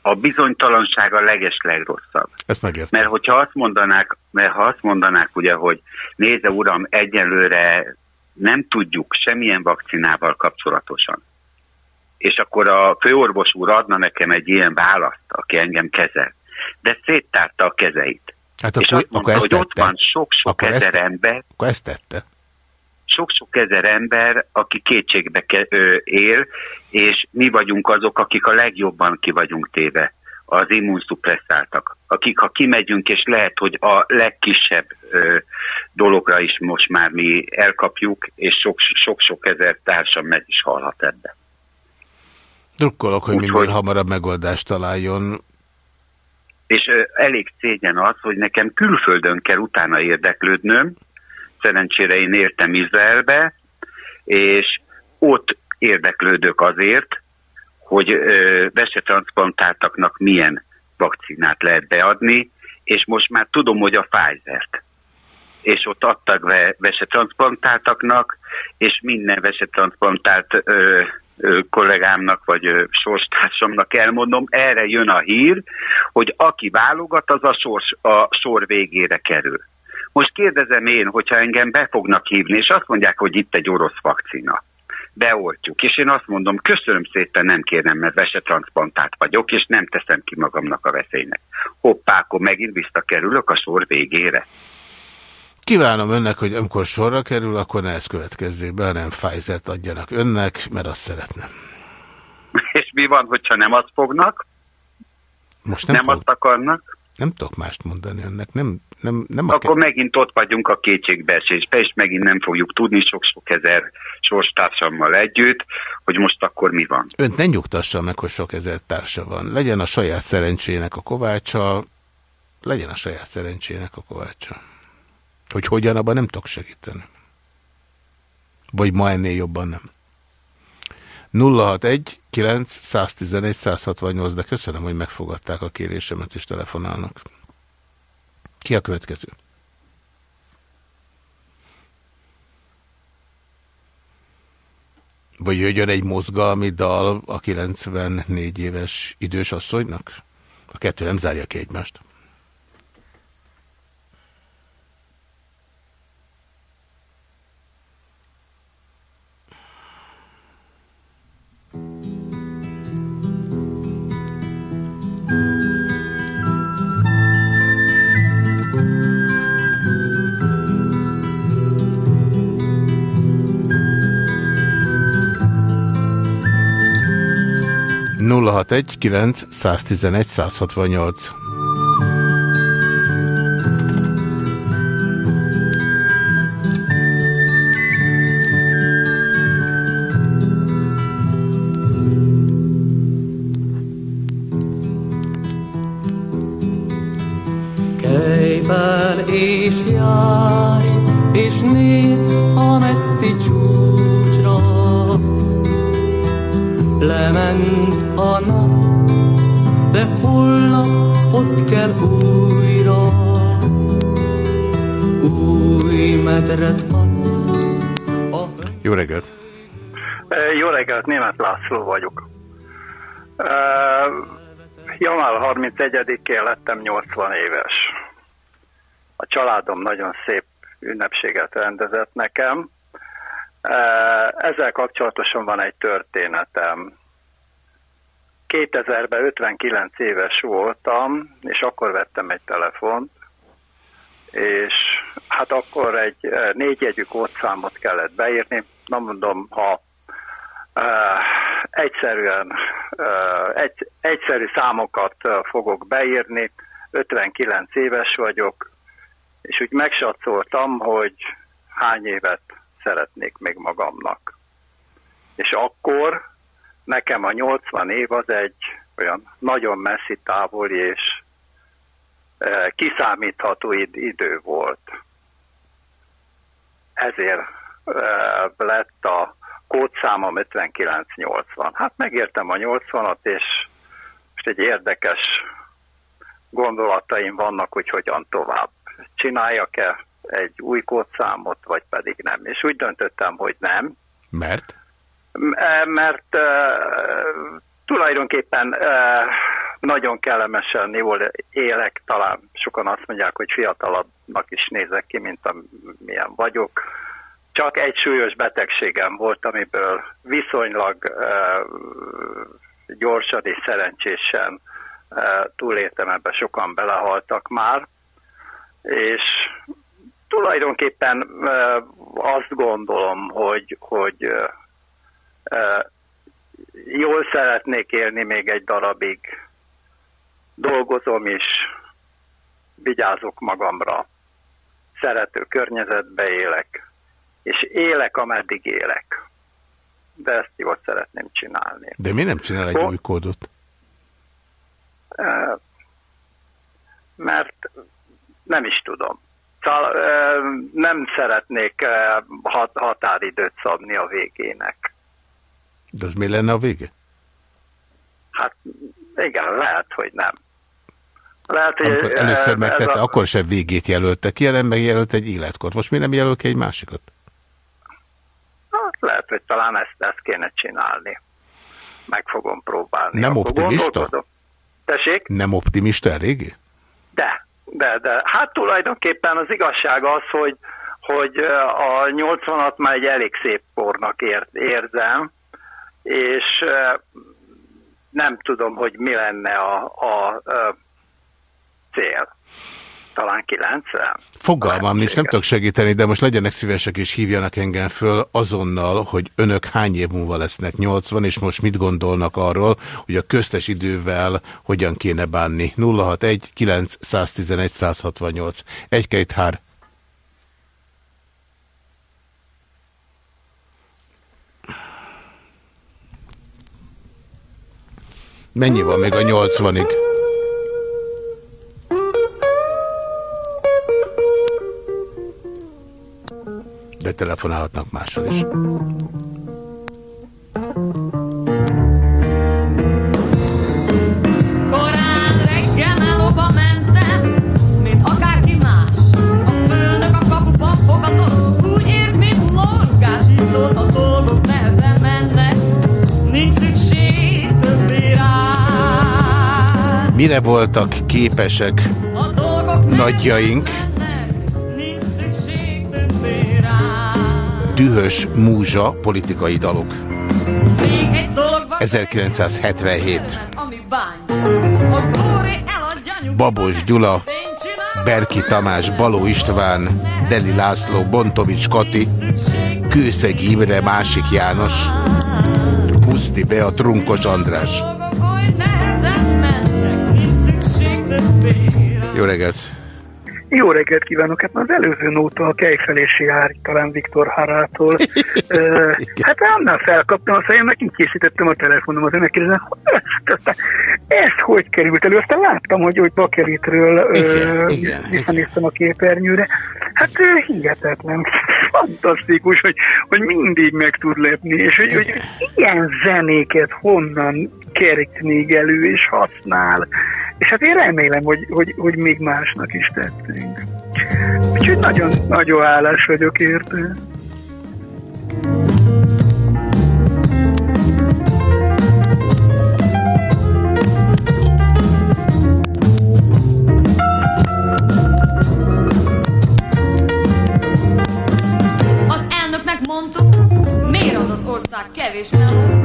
a bizonytalanság a leges legrosszabb. Ezt megértem. Mert hogyha azt mondanák, mert ha azt mondanák ugye, hogy nézze uram, egyelőre nem tudjuk semmilyen vakcinával kapcsolatosan. És akkor a főorvos úr adna nekem egy ilyen választ, aki engem kezel. De széttárta a kezeit. Hát és akkor, azt mondta, akkor hogy ezt ott tette. van sok-sok Akkor ezt- ezer ember, Akkor ezt tette. Sok-sok ezer ember, aki kétségbe ke- ö, él, és mi vagyunk azok, akik a legjobban ki vagyunk téve, az immunszupresszáltak, akik ha kimegyünk, és lehet, hogy a legkisebb ö, dologra is most már mi elkapjuk, és sok- sok-sok ezer társam meg is halhat ebbe. Drukkolok, hogy Úgyhogy- minél hamarabb megoldást találjon. És ö, elég szégyen az, hogy nekem külföldön kell utána érdeklődnöm, szerencsére én értem Izraelbe, és ott érdeklődök azért, hogy vesetranszplantáltaknak milyen vakcinát lehet beadni, és most már tudom, hogy a Pfizer-t. És ott adtak ve, vesetranszplantáltaknak, és minden vesetranszplantált ö, ö, kollégámnak, vagy ö, sorstársamnak elmondom, erre jön a hír, hogy aki válogat, az a, sors, a sor végére kerül. Most kérdezem én, hogyha engem be fognak hívni, és azt mondják, hogy itt egy orosz vakcina, beoltjuk, és én azt mondom, köszönöm szépen, nem kérem, mert vesetranszplantált vagyok, és nem teszem ki magamnak a veszélynek. Hoppá, akkor megint visszakerülök a sor végére. Kívánom önnek, hogy amikor sorra kerül, akkor ne ez következzék be, hanem Pfizer-t adjanak önnek, mert azt szeretném. És mi van, hogyha nem azt fognak, Most nem, nem, tudok, azt akarnak, nem tudok mást mondani önnek. Nem, nem, nem akkor megint ott vagyunk a kétségbeesésbe, és megint nem fogjuk tudni sok-sok ezer sorstársammal együtt, hogy most akkor mi van. Önt ne nyugtassa meg, hogy sok ezer társa van. Legyen a saját szerencsének a kovácsa, legyen a saját szerencsének a kovácsa. Hogy hogyan, abban nem tudok segíteni. Vagy ma ennél jobban nem. 061 9 111 168, de köszönöm, hogy megfogadták a kérésemet és telefonálnak. Ki a következő? Vagy jöjjön egy mozgalmi dal a 94 éves idős asszonynak? A kettő nem zárja ki egymást. Nulla hat egy kilenc 111 168 de holnap ott kell újra. Új medret adsz. Jó reggelt! Jó reggelt, német László vagyok. Január 31-én lettem 80 éves. A családom nagyon szép ünnepséget rendezett nekem. Ezzel kapcsolatosan van egy történetem. 2000-ben 59 éves voltam, és akkor vettem egy telefont, és hát akkor egy eh, négyjegyű kódszámot kellett beírni. Na mondom, ha eh, egyszerűen ö, egy, egyszerű számokat fogok beírni. 59 éves vagyok, és úgy megsatszoltam, hogy hány évet szeretnék még magamnak. És akkor nekem a 80 év az egy olyan nagyon messzi távoli és eh, kiszámítható id- idő volt. Ezért eh, lett a kódszámom 5980. Hát megértem a 80-at, és most egy érdekes gondolataim vannak, hogy hogyan tovább. Csináljak-e egy új kódszámot, vagy pedig nem. És úgy döntöttem, hogy nem, Mert? Mert tulajdonképpen nagyon kellemesen jól élek, talán sokan azt mondják, hogy fiatalabbnak is nézek ki, mint amilyen vagyok. Csak egy súlyos betegségem volt, amiből viszonylag gyorsan és szerencsésen túléltem, ebbe sokan belehaltak már, és tulajdonképpen azt gondolom, hogy, hogy jól szeretnék élni még egy darabig. Dolgozom is, vigyázok magamra, szerető környezetbe élek, és élek, ameddig élek. De ezt jól szeretném csinálni. De mi nem csinál egy új kódot? Mert nem is tudom. Szóval nem szeretnék hat határidőt szabni a végének. De az mi lenne a vége? Hát igen, lehet, hogy nem. Lehet, hogy Amikor először megtette, a- akkor sem végét jelölte ki, hanem megjelölt egy életkort. Most mi nem jelöl ki egy másikat? Hát lehet, hogy talán ezt, ezt kéne csinálni. Meg fogom próbálni. Nem Akkor optimista? Tessék? Nem optimista eléggé? De, de, de. Hát tulajdonképpen az igazság az, hogy, hogy a 80-at már egy elég szép kornak ér, érzem, és nem tudom, hogy mi lenne a, a, a cél. Talán 90? Fogalmam nincs, nem tudok segíteni, de most legyenek szívesek és hívjanak engem föl azonnal, hogy önök hány év múlva lesznek 80, és most mit gondolnak arról, hogy a köztes idővel hogyan kéne bánni. 061 911 168 1 Mennyi van még a 80-ig? De telefonálhatnak mással is. Mire voltak képesek nagyjaink, dühös múzsa politikai dalok. Még egy dolog van, 1977. ami bánt. A góri eladja Babos Gyula, Berki Tamás, Baló István, Deli László, Bontovics Kati, Kőszeg Imre, Másik János, Puszti Bea, Trunkos András. Jó reggelt! Jó reggelt kívánok! Hát már az előző nóta a Kejfelési jár, talán Viktor Harától. Ö, hát annál felkaptam a fejem, meg így készítettem a telefonomat, ennek kérdezem, hogy ezt, aztán ezt hogy került elő? Aztán láttam, hogy, hogy Bakelitről visszanéztem a képernyőre. Hát ö, hihetetlen, fantasztikus, hogy, hogy mindig meg tud lepni, és hogy, hogy ilyen zenéket honnan kerít még elő és használ. És hát én remélem, hogy, hogy, hogy még másnak is tettünk. Úgyhogy nagyon, nagyon hálás vagyok érte. Az elnöknek mondtuk, miért az ország kevés meló?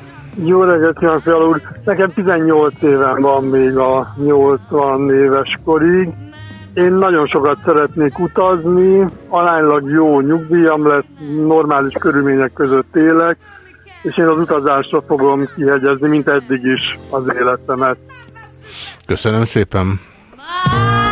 Jó reggelt, Fiala úr! Nekem 18 éven van még a 80 éves korig. Én nagyon sokat szeretnék utazni, aránylag jó nyugdíjam lesz, normális körülmények között élek, és én az utazásra fogom kihegyezni, mint eddig is az életemet. Köszönöm szépen! Kelj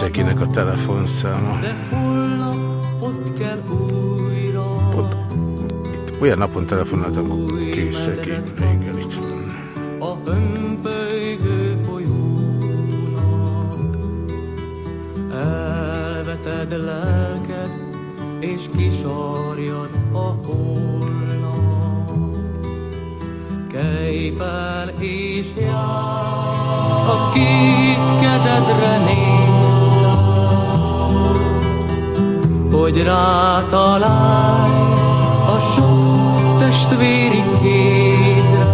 megvolt a telefonszáma. Pont, itt olyan napon telefonáltam kőszegi régen itt. a hömpölygő folyónak. Elveted lelked, és kisarjad a holnap. Fel és járj, a két kezedre nézz, hogy rátalálj a sok testvéri kézre.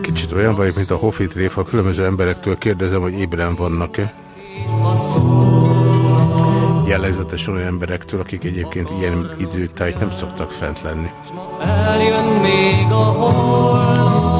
Kicsit olyan vagyok, mint a Hofi Tréfa, különböző emberektől kérdezem, hogy ébren vannak-e. Jellegzetesen olyan emberektől, akik egyébként ilyen időtájt nem szoktak fent lenni. Eljön még a holnap.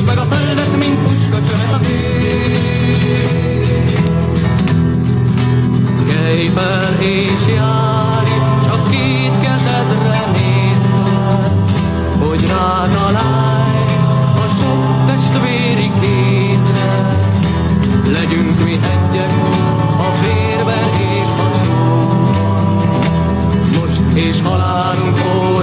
Tisztítsd meg a földet, mint puska csölt a tűz. Kelj fel és járj, csak két kezedre nézve, hogy rátalálj a sok testvéri kézre. Legyünk mi egyek a vérben és a szóban, most és halálunk óráján.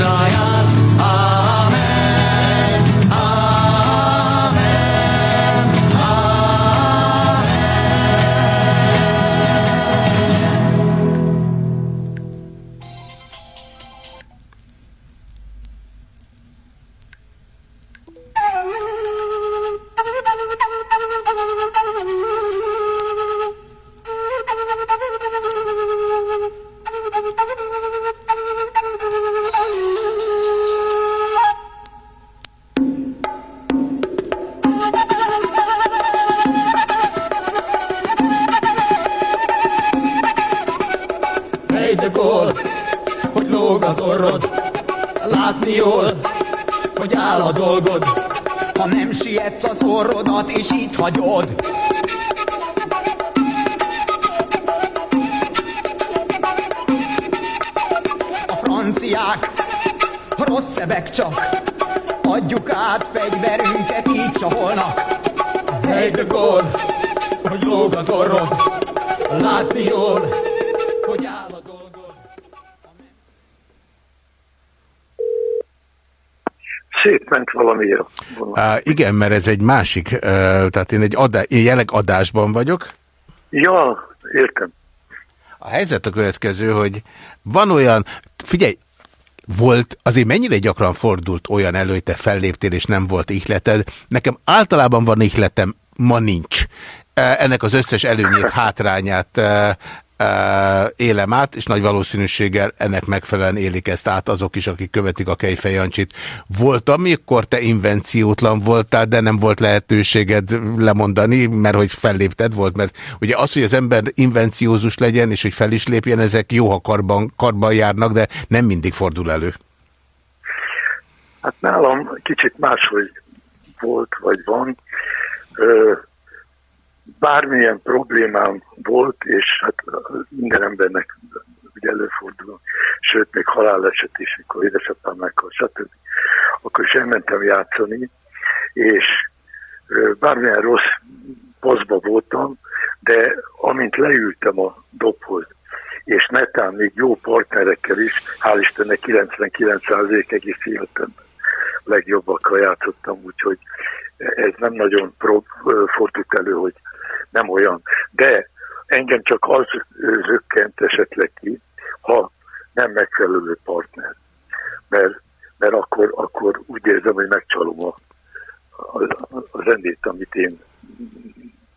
Igen, mert ez egy másik, tehát én egy adá, én jelenleg adásban vagyok. Ja, értem. A helyzet a következő, hogy van olyan, figyelj, volt, azért mennyire gyakran fordult olyan elő, hogy te felléptél és nem volt ihleted. Nekem általában van ihletem, ma nincs. Ennek az összes előnyét, hátrányát élem át, és nagy valószínűséggel ennek megfelelően élik ezt át azok is, akik követik a Kejfej Jancsit. Volt, amikor te invenciótlan voltál, de nem volt lehetőséged lemondani, mert hogy fellépted volt, mert ugye az, hogy az ember invenciózus legyen, és hogy fel is lépjen, ezek jó, ha karban, karban járnak, de nem mindig fordul elő. Hát nálam kicsit máshogy volt, vagy van. Bármilyen problémám volt, és hát minden embernek ugye előfordul, sőt, még haláleset is, mikor édesapám meghal, stb. Akkor is elmentem játszani, és bármilyen rossz pozba voltam, de amint leültem a dobhoz, és netán még jó partnerekkel is, hál' Istennek 99% egész életemben legjobbakkal játszottam, úgyhogy ez nem nagyon fordult elő, hogy nem olyan. De engem csak az rökkent esetleg ki, ha nem megfelelő partner. Mert, mert akkor, akkor úgy érzem, hogy megcsalom a, a, a zenét, amit én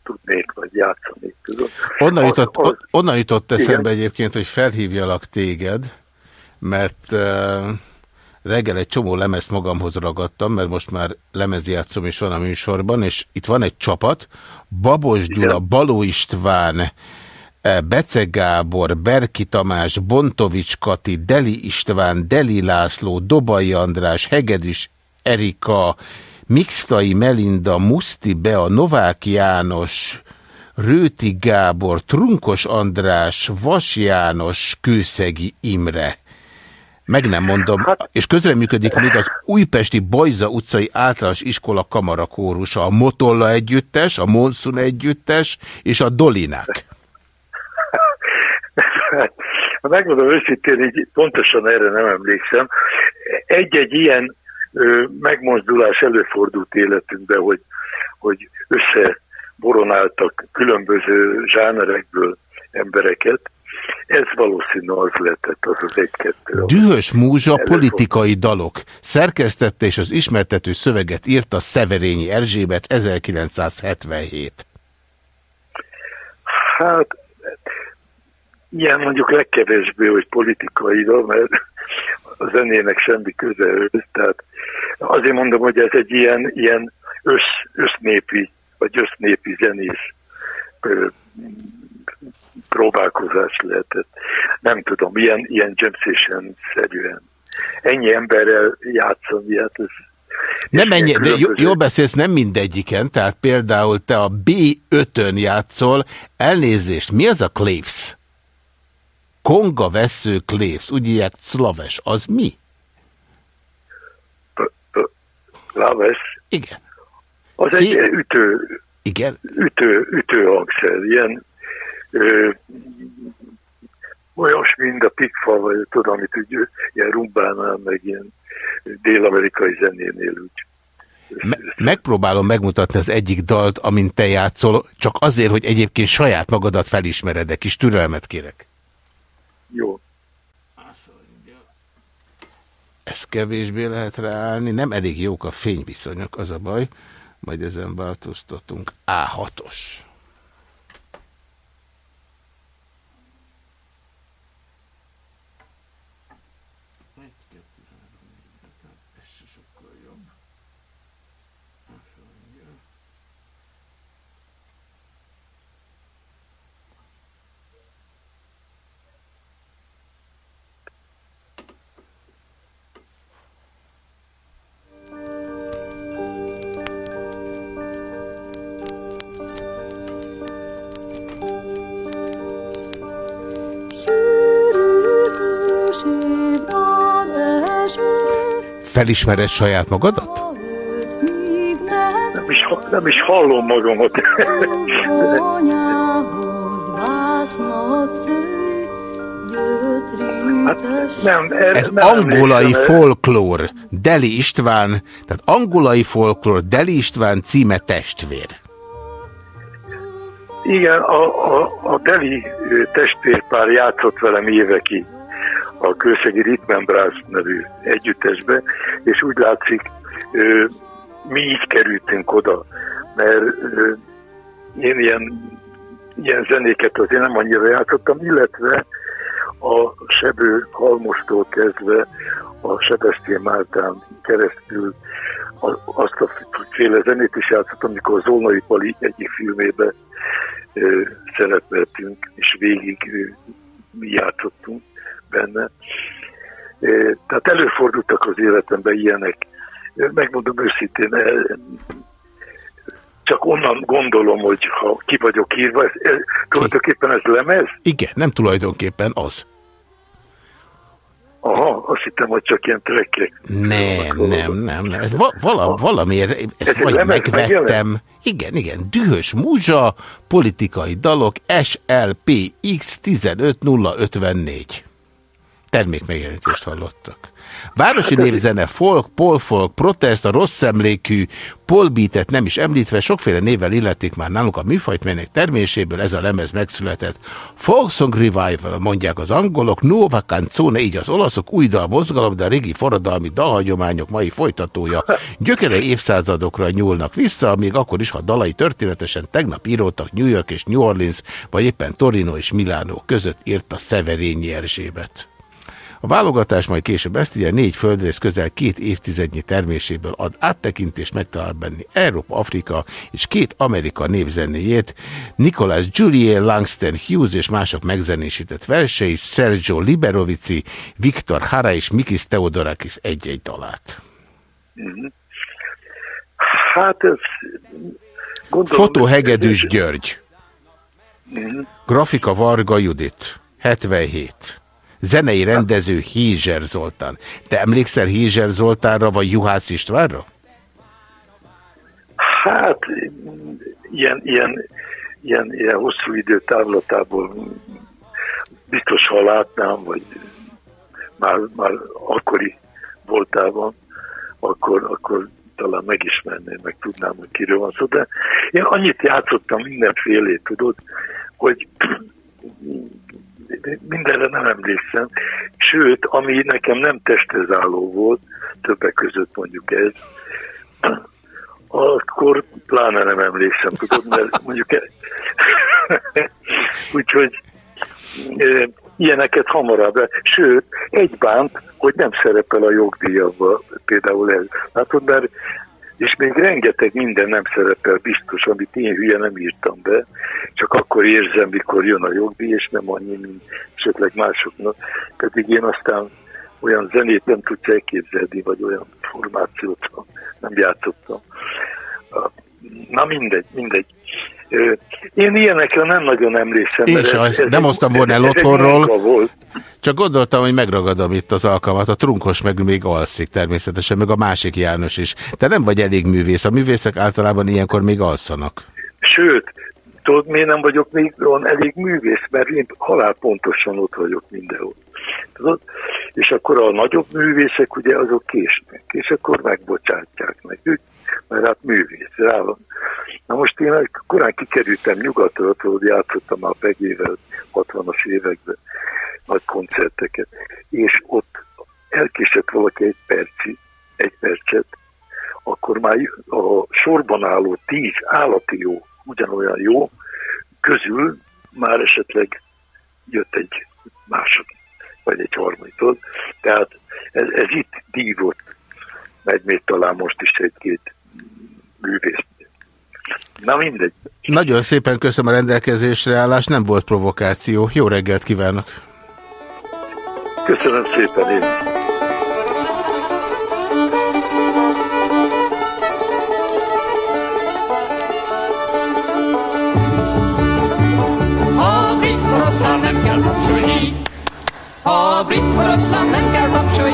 tudnék, vagy játszani. Tudom. Onnan jutott, Az- az- onnan jutott Igen. eszembe egyébként, hogy felhívjalak téged, mert uh, reggel egy csomó lemezt magamhoz ragadtam, mert most már lemezjátszom is van a műsorban, és itt van egy csapat, Babos Gyula, Baló István, eh, Bece Gábor, Berki Tamás, Bontovics Kati, Deli István, Deli László, Dobai András, Hegedűs Erika, Mixtai Melinda, Muszti Bea, Novák János, Rőti Gábor, Trunkos András, Vas János, Kőszegi Imre. Meg nem mondom, és közreműködik még az újpesti Bajza utcai általános iskola kamarakórusa, a Motolla együttes, a Monsun együttes és a Dolinák. Megmondom őszintén, így pontosan erre nem emlékszem. Egy-egy ilyen ö, megmozdulás előfordult életünkben, hogy, hogy összeboronáltak különböző zsánerekből embereket. Ez valószínű az lehetett, az az egy-kettő. Dühös múzsa politikai dalok. Szerkesztette és az ismertető szöveget írta Szeverényi Erzsébet 1977. Hát, ilyen mondjuk legkevésbé, hogy politikai, mert a zenének semmi köze ősz. Tehát azért mondom, hogy ez egy ilyen, ilyen össz, össznépi, vagy össznépi zenész ö, próbálkozás lehetett. Nem tudom, ilyen, ilyen jam session-szerűen. Ennyi emberrel játszani, hát ez Nem ennyi, de jól beszélsz, nem mindegyiken, tehát például te a B5-ön játszol, elnézést, mi az a Claves? Konga vesző Claves, úgy hívják Szlaves, az mi? Laves. Igen. Az egy ütő, Igen. ütő, ütőhangszer, ilyen ö, olyas, mint a pikfa, vagy tudom, amit úgy, ilyen rumbánál, meg ilyen dél-amerikai zenénél úgy. Me megpróbálom megmutatni az egyik dalt, amint te játszol, csak azért, hogy egyébként saját magadat felismered, de kis türelmet kérek. Jó. Ez kevésbé lehet ráállni, nem elég jók a fényviszonyok, az a baj, majd ezen változtatunk. A6-os. Felismered saját magadat? Nem is, nem is hallom magamat. hát nem, erre Ez nem angolai folklór. Deli István, tehát angolai folklór, Deli István címe testvér. Igen, a, a, a Deli testvérpár játszott velem évekig a Kőszegi Ritmen Brass nevű együttesbe, és úgy látszik, mi így kerültünk oda, mert én ilyen, ilyen zenéket azért nem annyira játszottam, illetve a Sebő Halmostól kezdve a Sebestyén Máltán keresztül a- azt a féle zenét is játszottam, amikor Zolnai Pali egyik filmébe szerepeltünk, és végig játszottunk benne. Tehát előfordultak az életemben ilyenek. Megmondom őszintén, csak onnan gondolom, hogy ha ki vagyok írva, ez, ez, tulajdonképpen ez lemez? Igen, nem tulajdonképpen az. Aha, azt hittem, hogy csak ilyen trekkek. Nem, nem, nem, nem. Ez va vala, valamiért, ezt Ez vagy lemez megvettem. megjelent? Igen, igen, dühös múzsa, politikai dalok, SLPX 15054. Termékmegjelenítést hallottak. Városi népzene, folk, polfolk, protest, a rossz emlékű, polbeatet nem is említve, sokféle névvel illetik már nálunk a műfajt, melynek terméséből ez a lemez megszületett. Folksong Revival, mondják az angolok, Nova Canzone, így az olaszok, új dal mozgalom, de a régi forradalmi dalhagyományok mai folytatója. Gyökere évszázadokra nyúlnak vissza, még akkor is, ha dalai történetesen tegnap íródtak New York és New Orleans, vagy éppen Torino és Milánó között írta Severényi Erzsébet. A válogatás majd később ezt ugye négy földrész közel két évtizednyi terméséből ad áttekintést, megtalál benni Európa, Afrika és két Amerika népzenéjét, Nicholas Julien, Langston Hughes és mások megzenésített versei, Sergio Liberovici, Viktor Hara és Mikis Theodorakis egy-egy dalát. Mhm. Hát ez... Gondolom, Fotó Hegedűs György, Mhm. grafika Varga Judit, 77. Zenei rendező Hézser Zoltán. Te emlékszel Hézser Zoltánra vagy Juhász Istvánra? Hát ilyen, ilyen, ilyen, ilyen hosszú idő távlatából biztos, ha látnám, vagy már, már akkori voltában, akkor, akkor talán megismerném, meg tudnám, hogy kiről van szó. De én annyit játszottam mindenfélét, tudod, hogy mindenre nem emlékszem. Sőt, ami nekem nem testhez álló volt, többek között mondjuk ez, akkor pláne nem emlékszem, tudod, mert mondjuk úgyhogy e, ilyeneket hamarabb. Sőt, egy bánt, hogy nem szerepel a jogdíjabban, például ez. Látod, mert és még rengeteg minden nem szerepel biztos, amit én hülye nem írtam be, csak akkor érzem, mikor jön a jogdíj, és nem annyi, mint esetleg másoknak. Pedig én aztán olyan zenét nem tudsz elképzelni, vagy olyan formációt nem játszottam. Na mindegy, mindegy. Én ilyenekre nem nagyon emlékszem. Én sem, ez- ez nem hoztam volna el otthonról. Volt. Csak gondoltam, hogy megragadom itt az alkalmat. A trunkos meg még alszik természetesen, meg a másik János is. Te nem vagy elég művész. A művészek általában ilyenkor még alszanak. Sőt, tudod, miért nem vagyok még olyan elég művész, mert én halálpontosan ott vagyok mindenhol. Tudod? És akkor a nagyobb művészek ugye azok késnek, és akkor megbocsátják meg ők, mert hát művész, rá van. Na most én korán kikerültem nyugatra, tudod, játszottam már Pegével 60-as években nagy koncerteket, és ott elkésett valaki egy perci, egy percet, akkor már a sorban álló tíz állati jó, ugyanolyan jó, közül már esetleg jött egy második, vagy egy harmadikod. Tehát ez, ez itt dívott, meg még talán most is egy-két művész. Na mindegy. Nagyon szépen köszönöm a rendelkezésre állást, nem volt provokáció. Jó reggelt kívánok! Köszönöm szépen én. A brit oroszlán nem kell tapsolj így. A brit oroszlán nem kell tapsolj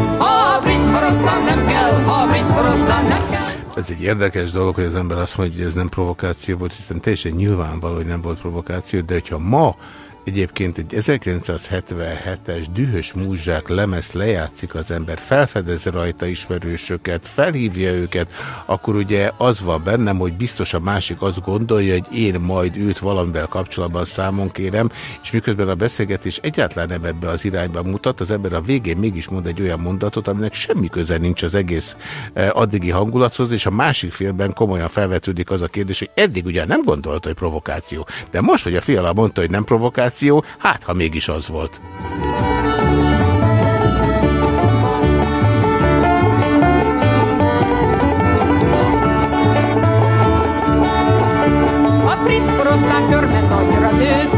így. A brit oroszlán nem kell, a brit oroszlán nem kell. Ez egy érdekes dolog, hogy az ember azt mondja, hogy ez nem provokáció volt, hiszen teljesen nyilvánvaló, hogy nem volt provokáció, de hogyha ma egyébként egy 1977-es dühös múzsák lemezt lejátszik az ember, felfedez rajta ismerősöket, felhívja őket, akkor ugye az van bennem, hogy biztos a másik azt gondolja, hogy én majd őt valamivel kapcsolatban számon kérem, és miközben a beszélgetés egyáltalán nem ebbe az irányba mutat, az ember a végén mégis mond egy olyan mondatot, aminek semmi köze nincs az egész eh, addigi hangulathoz, és a másik félben komolyan felvetődik az a kérdés, hogy eddig ugye nem gondolta, hogy provokáció. De most, hogy a fiala mondta, hogy nem provokáció, hát ha mégis az volt. A brit poroszlán körmet nagyra nőtt,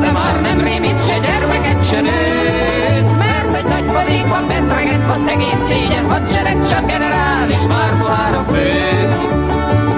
de már nem rémít se gyermeket se nőtt. Mert egy nagy fazékban bent regett az egész szégyen hadsereg, csak generál és már pohára főtt.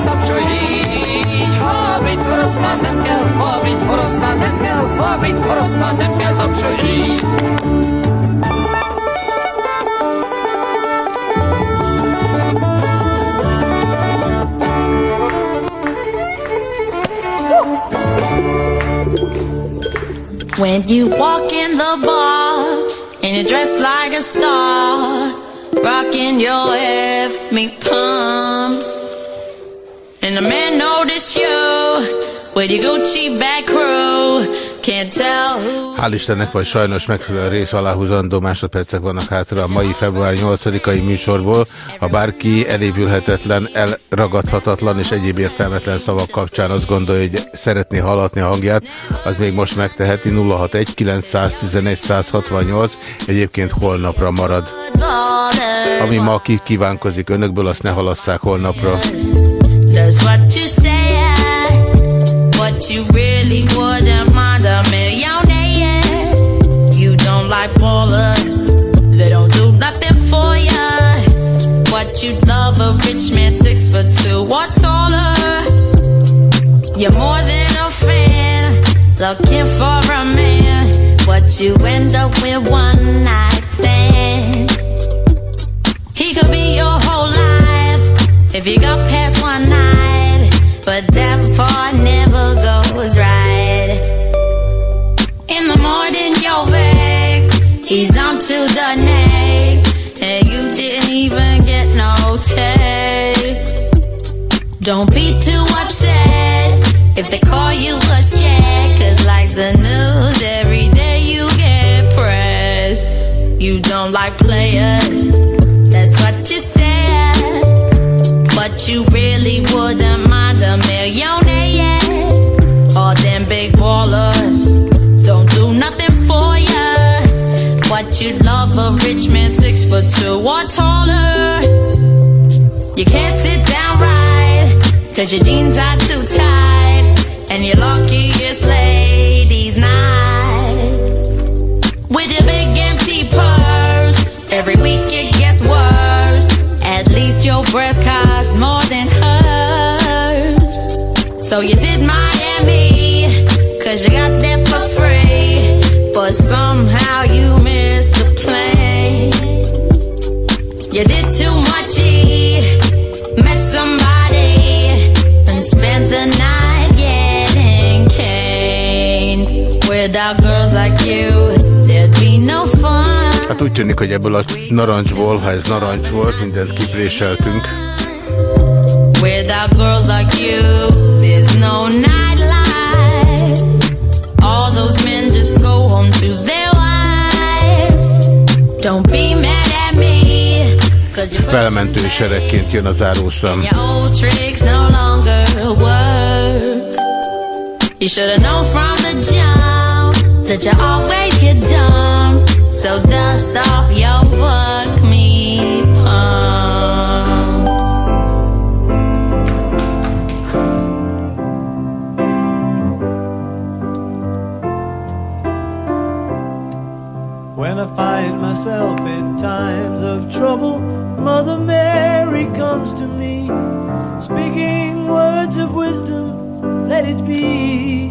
Tapsolj nem kell, nem kell, nem kell tapsolj. When you walk in the bar and you're dressed like a star, rocking your F me pumps, and the man notice you with your Gucci back crew, can't tell who. Hál' Istennek vagy sajnos megfelelő rész aláhúzandó másodpercek vannak hátra a mai február 8-ai műsorból. Ha bárki elévülhetetlen, elragadhatatlan és egyéb értelmetlen szavak kapcsán azt gondolja, hogy szeretné hallatni a hangját, az még most megteheti 061 911 168, egyébként holnapra marad. Ami ma kívánkozik önökből, azt ne halasszák holnapra. That's what you say, what you really wouldn't mind a millionaire. You don't like ballers, they don't do nothing for ya. What you love a rich man, six foot two or taller. You're more than a fan, looking for a man. What you end up with one night stand. He could be your whole life if you got past one night, far never goes right. In the morning, you're vexed, he's on to the next, and you didn't even get no taste. Don't be too upset if they call you a scared, cause like the news, every day you get pressed. You don't like players, But you really wouldn't mind a millionaire. All them big ballers don't do nothing for ya. But you'd love a rich man, six foot two or taller. You can't sit down right, cause your jeans are too tight. And your luckiest ladies night. With your big empty purse, every week you. Your breast cost more than hers. So you did Miami, cause you got that for free. But somehow you missed the plane. You did too much, Hát úgy tűnik, hogy ebből a narancsból, ha ez narancs volt, mindent kipréseltünk. Without girls like you, there's no nightlife. All those men just go home to their wives. Don't be mad at me, cause your Felmentő seregként jön a zárószám. You should've known from the jump that you always get dumped. So dust off your fuck me pump. When I find myself in times of trouble, Mother Mary comes to me, speaking words of wisdom, let it be.